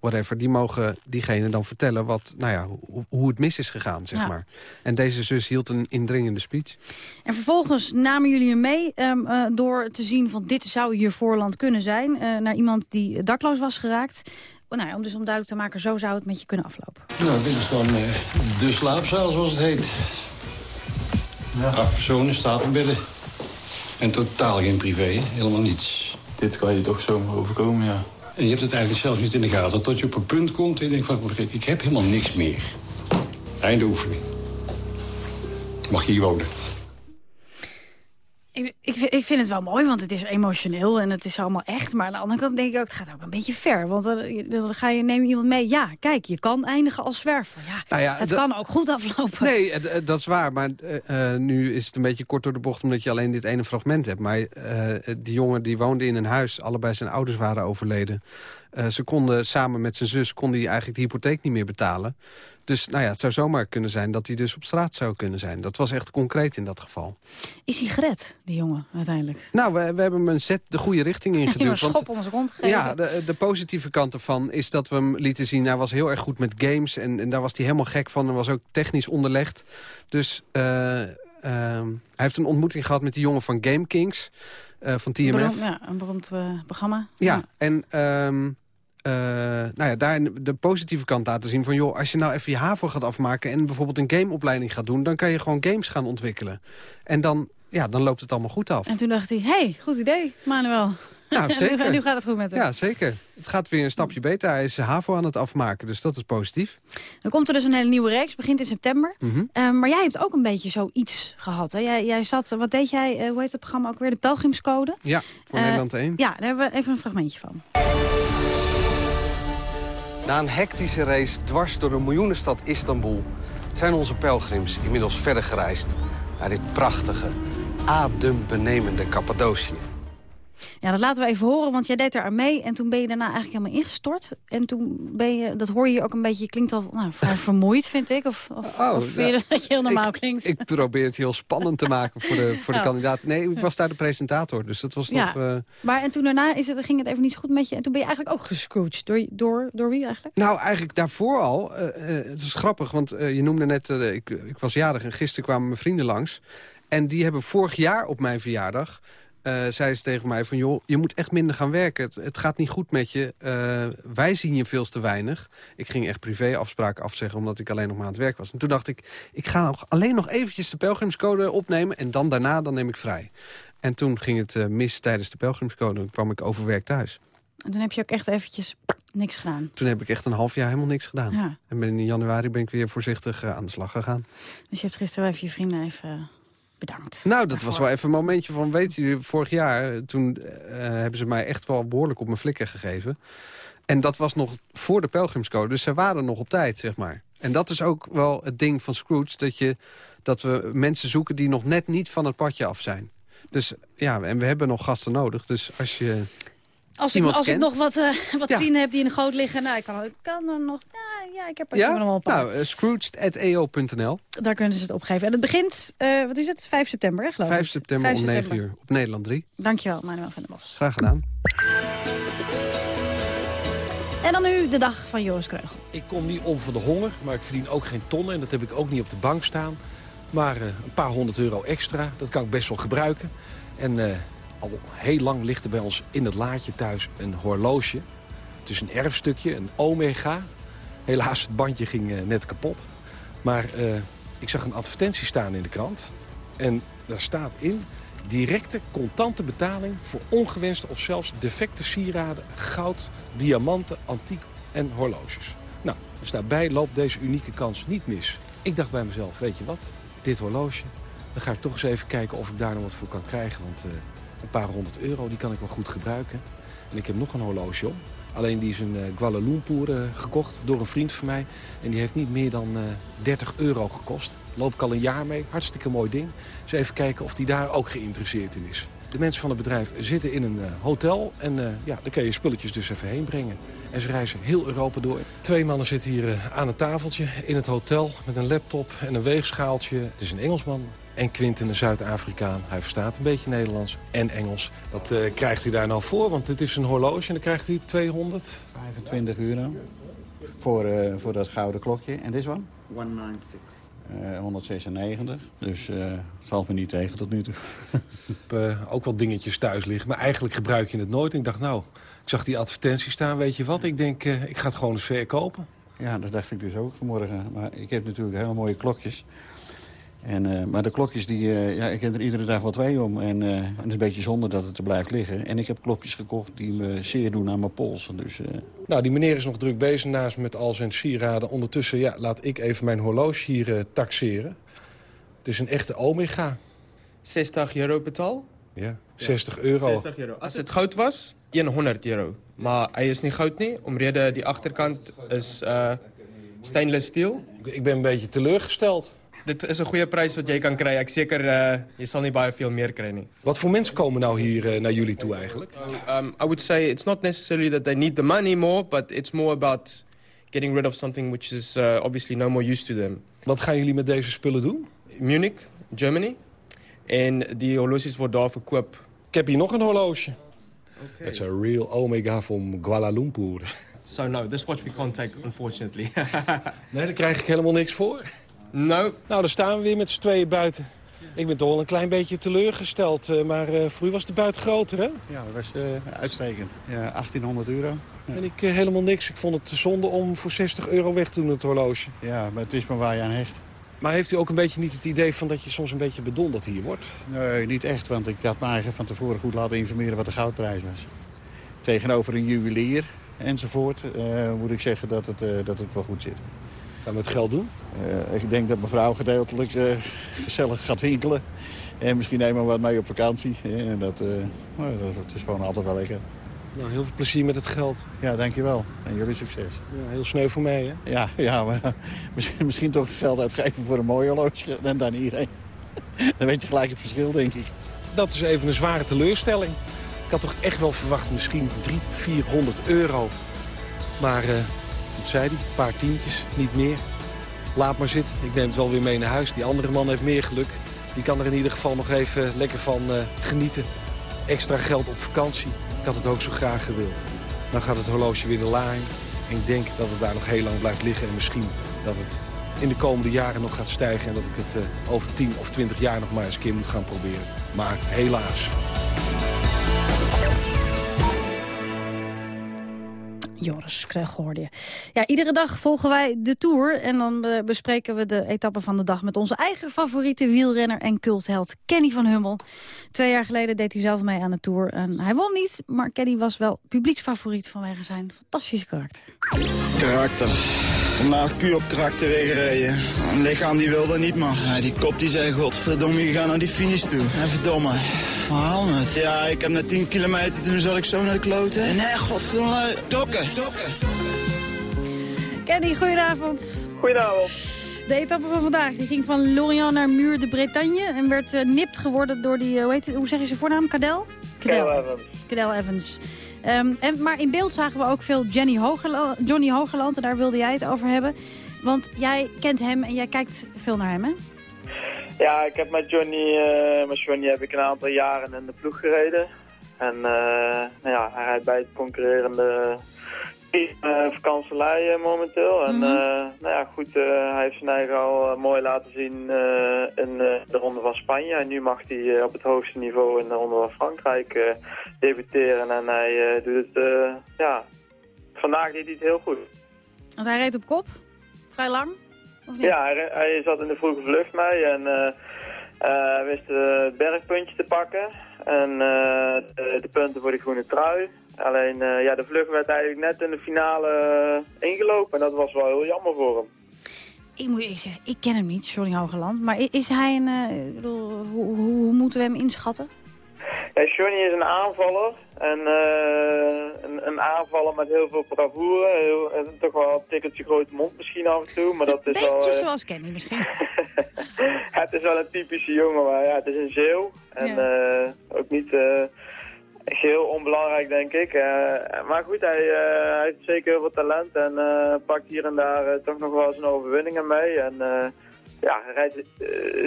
whatever... die mogen diegene dan vertellen wat, nou ja, hoe, hoe het mis is gegaan, zeg Ja. maar. En deze zus hield een indringende speech. En vervolgens namen jullie hem mee ehm, eh, door te zien van dit zou je voorland kunnen zijn. naar iemand die dakloos was geraakt. Oh, nou, ja, om dus om duidelijk te maken, zo zou het met je kunnen aflopen. Nou, dit is dan eh, de slaapzaal, zoals het heet. Ja. Acht personen, stapelbedden. En totaal geen privé, helemaal niets. Dit kan je toch zomaar overkomen, ja. En je hebt het eigenlijk zelfs niet in de gaten. Tot je op een punt komt en je denkt van, ik ik heb helemaal niks meer. Einde oefening. Mag je hier wonen? Ik, ik, vind- ik vind het wel mooi, want het is emotioneel en het is allemaal echt. Maar aan de andere kant denk ik ook, het gaat ook een beetje ver. Want dan, dan ga je, neem je iemand mee. Ja, kijk, je kan eindigen als zwerver. Ja, Nou ja, het kan ook goed aflopen. Nee, eh, dat is waar. Maar eh, eh, nu is het een beetje kort door de bocht... omdat je alleen dit ene fragment hebt. Maar die jongen die woonde in een huis. Allebei zijn ouders waren overleden. Ze konden samen met zijn zus kon hij eigenlijk de hypotheek niet meer betalen. Dus nou ja, het zou zomaar kunnen zijn dat hij dus op straat zou kunnen zijn. Dat was echt concreet in dat geval. Is hij gered, die jongen, uiteindelijk? Nou, we, we hebben hem een zet de goede richting *laughs* ingeduwd. een schop onder zijn gegeven. Ja, de, de positieve kant ervan is dat we hem lieten zien... hij was heel erg goed met games en, en daar was hij helemaal gek van. En was ook technisch onderlegd. Dus eh, ehm, hij heeft een ontmoeting gehad met die jongen van Game Kings... eh, van TMF. Beroemd- ja, een beroemd eh, programma. Ja, en ehm, eh, nou ja, daarin de positieve kant laten zien van... joh, als je nou even je HAVO gaat afmaken... en bijvoorbeeld een gameopleiding gaat doen... dan kan je gewoon games gaan ontwikkelen. En dan, ja, dan loopt het allemaal goed af. En toen dacht hij, hey, goed idee, Manuel. Nou, *laughs* En nu- zeker. nu gaat het goed met hem. Ja, zeker. Het gaat weer een stapje beter. Hij is HAVO aan het afmaken, dus dat is positief. Dan komt er dus een hele nieuwe reeks, begint in september. Mhm. Eh, maar jij hebt ook een beetje zoiets gehad. Hè? Jij, jij zat, wat deed jij, eh, hoe heet het programma ook weer? De Pelgrimscode. Ja, voor Nederland 1. Ja, daar hebben we even een fragmentje van. Na een hectische race dwars door de miljoenenstad Istanbul... zijn onze pelgrims inmiddels verder gereisd. naar dit prachtige, adembenemende Cappadocië. Ja, dat laten we even horen, want jij deed daar aan mee. En toen ben je daarna eigenlijk helemaal ingestort. En toen ben je, dat hoor je ook een beetje, je klinkt al nou, vrij vermoeid, vind ik. Of, of, Oh, of je dat je heel normaal ik, klinkt? Ik probeer het heel spannend te maken voor de, voor de *laughs* Oh. kandidaten. Nee, ik was daar de presentator, dus dat was Ja. nog... eh, Maar en toen daarna is het, ging het even niet zo goed met je. En toen ben je eigenlijk ook gescrooged. Door, door, door wie eigenlijk? Nou, eigenlijk daarvoor al. eh, eh, het is grappig, want je noemde net... ik, ik was jarig en gisteren kwamen mijn vrienden langs. En die hebben vorig jaar op mijn verjaardag... eh zeiden ze tegen mij van, joh, je moet echt minder gaan werken. Het, het gaat niet goed met je. Eh, wij zien je veel te weinig. Ik ging echt privéafspraken afzeggen... omdat ik alleen nog maar aan het werk was. En toen dacht ik, ik ga nog, alleen nog eventjes de pelgrimscode opnemen... en dan daarna dan neem ik vrij. En toen ging het eh, mis tijdens de pelgrimscode. Toen kwam ik overwerkt thuis. En toen heb je ook echt eventjes niks gedaan. Toen heb ik echt een half jaar helemaal niks gedaan. Ja. En ben in januari ben ik weer voorzichtig aan de slag gegaan. Dus je hebt gisteren wel even je vrienden even bedankt. Nou, dat was wel even een momentje van, weet je, vorig jaar... eh, toen eh, hebben ze mij echt wel behoorlijk op mijn flikker gegeven. En dat was nog voor de pelgrimscode, dus ze waren nog op tijd, zeg maar. En dat is ook wel het ding van Scrooge, dat, je, dat we mensen zoeken die nog net niet van het padje af zijn. Dus ja, en we hebben nog gasten nodig, dus als je Als ik, als ik nog wat, eh, wat Ja. vrienden heb die in de goot liggen... Nou, ik kan, ik kan er nog... ja ik heb er er nog wel Ja? een paar. Nou, eh, scrooge.eo.nl. Daar kunnen ze het opgeven. En het begint, eh, wat is het, 5 september, hè, geloof ik? 5 september 5 om 9 september. uur op Nederland 3. Dankjewel, Manuel van der Bos. Graag gedaan. En dan nu de dag van Joris Kreugel. Ik kom niet om van de honger, maar ik verdien ook geen tonnen. En dat heb ik ook niet op de bank staan. Maar eh, een paar honderd euro extra, dat kan ik best wel gebruiken. En eh, al heel lang ligt er bij ons in het laadje thuis een horloge. Het is een erfstukje, een Omega. Helaas, het bandje ging eh, net kapot. Maar eh, ik zag een advertentie staan in de krant. En daar staat in... directe contante betaling voor ongewenste of zelfs defecte sieraden... goud, diamanten, antiek en horloges. Nou, er staat bij, loopt deze unieke kans niet mis. Ik dacht bij mezelf, weet je wat, dit horloge... dan ga ik toch eens even kijken of ik daar nog wat voor kan krijgen. Want eh, een paar honderd euro, die kan ik wel goed gebruiken. En ik heb nog een horloge om. Alleen die is in eh, Kuala eh, gekocht door een vriend van mij. En die heeft niet meer dan eh 30 euro gekost. Loop ik al een jaar mee. Hartstikke mooi ding. Dus even kijken of die daar ook geïnteresseerd in is. De mensen van het bedrijf zitten in een eh, hotel. En eh, ja, daar kun je spulletjes dus even heen brengen. En ze reizen heel Europa door. Twee mannen zitten hier eh, aan een tafeltje in het hotel... met een laptop en een weegschaaltje. Het is een Engelsman. En Quinten, een Zuid-Afrikaan. Hij verstaat een beetje Nederlands en Engels. Wat eh, krijgt u daar nou voor? Want het is een horloge en dan krijgt u 200... 25 euro voor, eh, voor dat gouden klokje. En dit one? 196. Eh 196. Dus eh, het valt me niet tegen tot nu toe. *laughs* Ik heb eh, ook wel dingetjes thuis liggen, maar eigenlijk gebruik je het nooit. En ik dacht, nou, ik zag die advertentie staan, weet je wat? Ik denk, eh, ik ga het gewoon eens verkopen. Ja, dat dacht ik dus ook vanmorgen. Maar ik heb natuurlijk hele mooie klokjes. En, eh, maar de klokjes, die, eh, ja, ik heb er iedere dag wel twee om. En, eh, en het is een beetje zonde dat het er blijft liggen. En ik heb klokjes gekocht die me zeer doen aan mijn pols. Dus, eh, Nou, die meneer is nog druk bezig naast met al zijn sieraden. Ondertussen, ja, laat ik even mijn horloge hier taxeren. Het is een echte Omega. 60 euro betaal? Ja, 60 euro. 60 euro. Als het goud was, 100 euro. Maar hij is niet goud niet, omrede die achterkant is eh, stainless steel. Ik ben een beetje teleurgesteld. Dit is een goede prijs wat jij kan krijgen. Ik zeker, eh, je zal niet baie veel meer krijgen. Wat voor mensen komen nou hier eh, naar jullie toe eigenlijk? Um, I would say it's not necessarily that they need the money more, but it's more about getting rid of something which is uh, obviously no more use to them. Wat gaan jullie met deze spullen doen? Munich, Germany. En die horloges worden daar verkoop. Ik heb hier nog een horloge. Het is een real Omega van Kuala Lumpur. So no, this watch we can't take, unfortunately. *laughs* Nee, daar krijg ik helemaal niks voor. No. Nou, daar staan we weer met z'n tweeën buiten. Ik ben toch wel een klein beetje teleurgesteld. eh, maar eh, voor u was de buit groter, hè? ja, dat was eh, uitstekend. Ja, 1800 euro. Ja. En ik helemaal niks. Ik vond het zonde om voor 60 euro weg te doen, het horloge. ja, maar het is maar waar je aan hecht. Maar heeft u ook een beetje niet het idee van dat je soms een beetje bedonderd hier wordt? Nee, niet echt, want ik had me eigenlijk van tevoren goed laten informeren wat de goudprijs was. Tegenover een juwelier enzovoort eh, moet ik zeggen dat het, eh, dat het wel goed zit. Gaan we het geld doen? Eh, ik denk dat mevrouw gedeeltelijk eh, gezellig gaat winkelen. En misschien nemen we wat mee op vakantie. Eh, En dat, nou, dat is gewoon altijd wel lekker. Nou, heel veel plezier met het geld. Ja, dankjewel. En jullie succes. Ja, heel sneu voor mij, hè? Ja, ja maar *laughs* misschien, misschien toch geld uitgeven voor een mooi horloge en dan iedereen. *laughs* Dan weet je gelijk het verschil, denk ik. Dat is even een zware teleurstelling. Ik had toch echt wel verwacht misschien 300, 400 euro. Maar, uh, wat zei hij? Een paar tientjes, niet meer. Laat maar zitten. Ik neem het wel weer mee naar huis. Die andere man heeft meer geluk. Die kan er in ieder geval nog even lekker van uh, genieten. Extra geld op vakantie. Ik had het ook zo graag gewild. Dan gaat het horloge weer de laan. En ik denk dat het daar nog heel lang blijft liggen. En misschien dat het in de komende jaren nog gaat stijgen... en dat ik het uh, over 10 of 20 jaar nog maar eens een keer moet gaan proberen. Maar helaas. Joris hoorde je. Ja, iedere dag volgen wij de Tour. En dan uh, bespreken we de etappe van de dag met onze eigen favoriete wielrenner en cultheld Kenny van Hummel. Twee jaar geleden deed hij zelf mee aan de Tour. En hij won niet, maar Kenny was wel publieksfavoriet vanwege zijn fantastische karakter. Karakter. Vandaag puur op karakter gereden. Een lichaam die wilde niet, maar die kop die zei... Godverdomme, je gaat naar die finish toe. En verdomme, haal het. Ja, ik heb net 10 kilometer, toen zat ik zo naar de kloten. En nee, godverdomme, dokken, dokken. Kenny, goedenavond. Goedenavond. De etappe van vandaag die ging van Lorient naar Muur de Bretagne... en werd uh, nipt geworden door die, uh, hoe, heet het, hoe zeg je zijn voornaam, Cadel? Cadel Evans. Cadel Evans. Um, en, maar in beeld zagen we ook veel Jenny Johnny Hogeland. En daar wilde jij het over hebben. Want jij kent hem en jij kijkt veel naar hem, hè? Ja, ik heb met Johnny, uh, met Johnny heb ik een aantal jaren in de ploeg gereden. En uh, nou ja, hij rijdt bij het concurrerende uh, momenteel. En mm -hmm. nou ja, goed, hij heeft zijn eigen al mooi laten zien in de Ronde van Spanje. En nu mag hij op het hoogste niveau in de Ronde van Frankrijk debuteren. En hij doet het, ja, vandaag deed hij het heel goed. Want hij reed op kop? Vrij lang? Of niet? Ja, hij, hij zat in de vroege vlucht mee en uh, wist het bergpuntje te pakken. En de, de punten voor de groene trui. Alleen uh, ja, de vlucht werd eigenlijk net in de finale uh, ingelopen. En dat was wel heel jammer voor hem. Ik moet eerlijk zeggen, ik ken hem niet, Johnny Hogeland. Maar is hij een... Uh, bedoel, hoe, hoe, moeten we hem inschatten? Ja, Johnny is een aanvaller. En een, een, aanvaller met heel veel bravoure. Heel, en toch wel een tikkeltje grote mond misschien af en toe. Maar dat is Beetje wel, zoals Kenny misschien. *laughs* het is wel een typische jongen, maar ja, het is een zeeuw. En ja. ook niet heel onbelangrijk, denk ik. Uh, maar goed, hij, uh, hij, heeft zeker heel veel talent en uh, pakt hier en daar toch nog wel zijn overwinningen mee. En ja, hij rijdt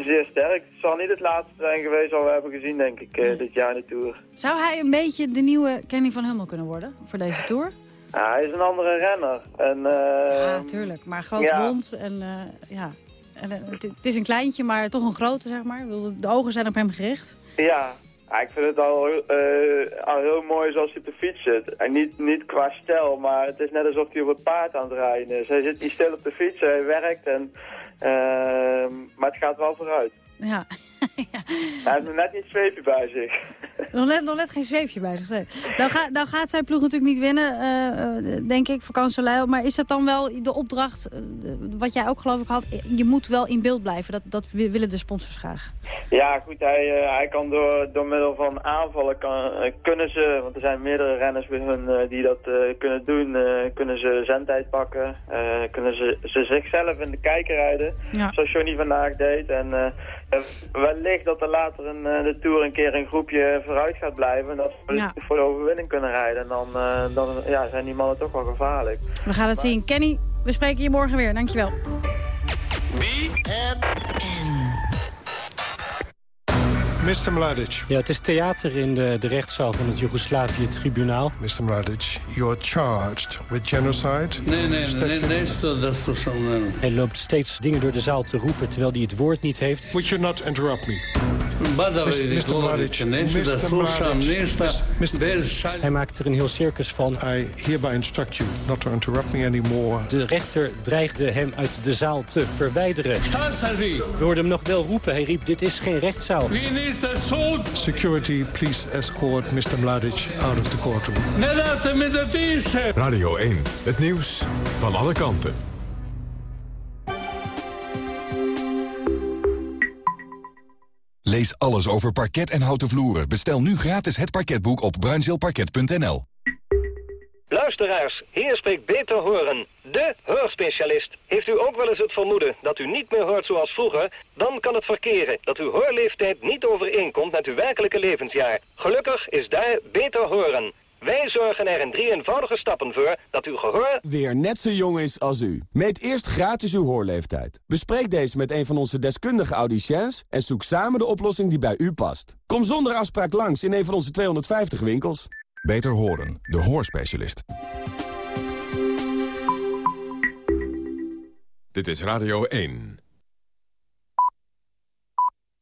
zeer sterk. Het zal niet het laatste zijn geweest wat we hebben gezien, denk ik, dit jaar in de Tour. Zou hij een beetje de nieuwe Kenny van Hummel kunnen worden voor deze Tour? Ja, hij is een andere renner. En, ja, tuurlijk. Maar groot ja. en ja... En, het, het is een kleintje, maar toch een grote, zeg maar. De ogen zijn op hem gericht. Ja, ja, ik vind het al, uh, al heel mooi zoals hij op de fiets zit. En niet, niet qua stijl, maar het is net alsof hij op het paard aan het rijden is. Hij zit niet stil op de fiets, hij werkt, en, uh, maar het gaat wel vooruit. Ja. *laughs* ja. Hij heeft nog net niet zweepje bij zich. *laughs* nog, net, nog net geen zweepje bij zich, nee. Nou, ga, nou gaat zijn ploeg natuurlijk niet winnen, uh, denk ik, vakantieleil. Maar is dat dan wel de opdracht, uh, wat jij ook geloof ik had... je moet wel in beeld blijven, dat, dat willen de sponsors graag. Ja, goed, hij, uh, hij kan door, door middel van aanvallen, kan, kunnen ze... want er zijn meerdere renners bij hun die dat kunnen doen... kunnen ze zendtijd pakken, kunnen ze, ze zichzelf in de kijker rijden... Ja. zoals Johnny vandaag deed. En wellicht dat er later in uh, de Tour een keer een groepje vooruit gaat blijven. En dat we ja. voor de overwinning kunnen rijden. En dan, uh, dan ja, zijn die mannen toch wel gevaarlijk. We gaan het maar... zien. Kenny, we spreken je morgen weer. Dankjewel. Mr. Mladic. Ja, het is theater in de, de rechtszaal van het Joegoslavië-tribunaal. Mr. Mladic, you're charged with genocide. Nee, nee, nee, nee, dat is toch zo. Hij loopt steeds dingen door de zaal te roepen terwijl hij het woord niet heeft. Would you not interrupt me? Mr. Mladic, Hij maakt er een heel circus van. I hereby instruct you not to interrupt me anymore. De rechter dreigde hem uit de zaal te verwijderen. We hoorden hem nog wel roepen. Hij riep, dit is geen rechtszaal. Security, please escort Mr. Mladic out of the courtroom. Radio 1, het nieuws van alle kanten. Lees alles over parket en houten vloeren. Bestel nu gratis het parketboek op bruinzeelparket.nl. Luisteraars, hier spreekt Beter Horen, de hoorspecialist. Heeft u ook wel eens het vermoeden dat u niet meer hoort zoals vroeger? Dan kan het verkeren dat uw hoorleeftijd niet overeenkomt met uw werkelijke levensjaar. Gelukkig is daar Beter Horen. Wij zorgen er in drie eenvoudige stappen voor dat uw gehoor... weer net zo jong is als u. Meet eerst gratis uw hoorleeftijd. Bespreek deze met een van onze deskundige audiciëns... en zoek samen de oplossing die bij u past. Kom zonder afspraak langs in een van onze 250 winkels. Beter horen, de hoorspecialist. Dit is Radio 1.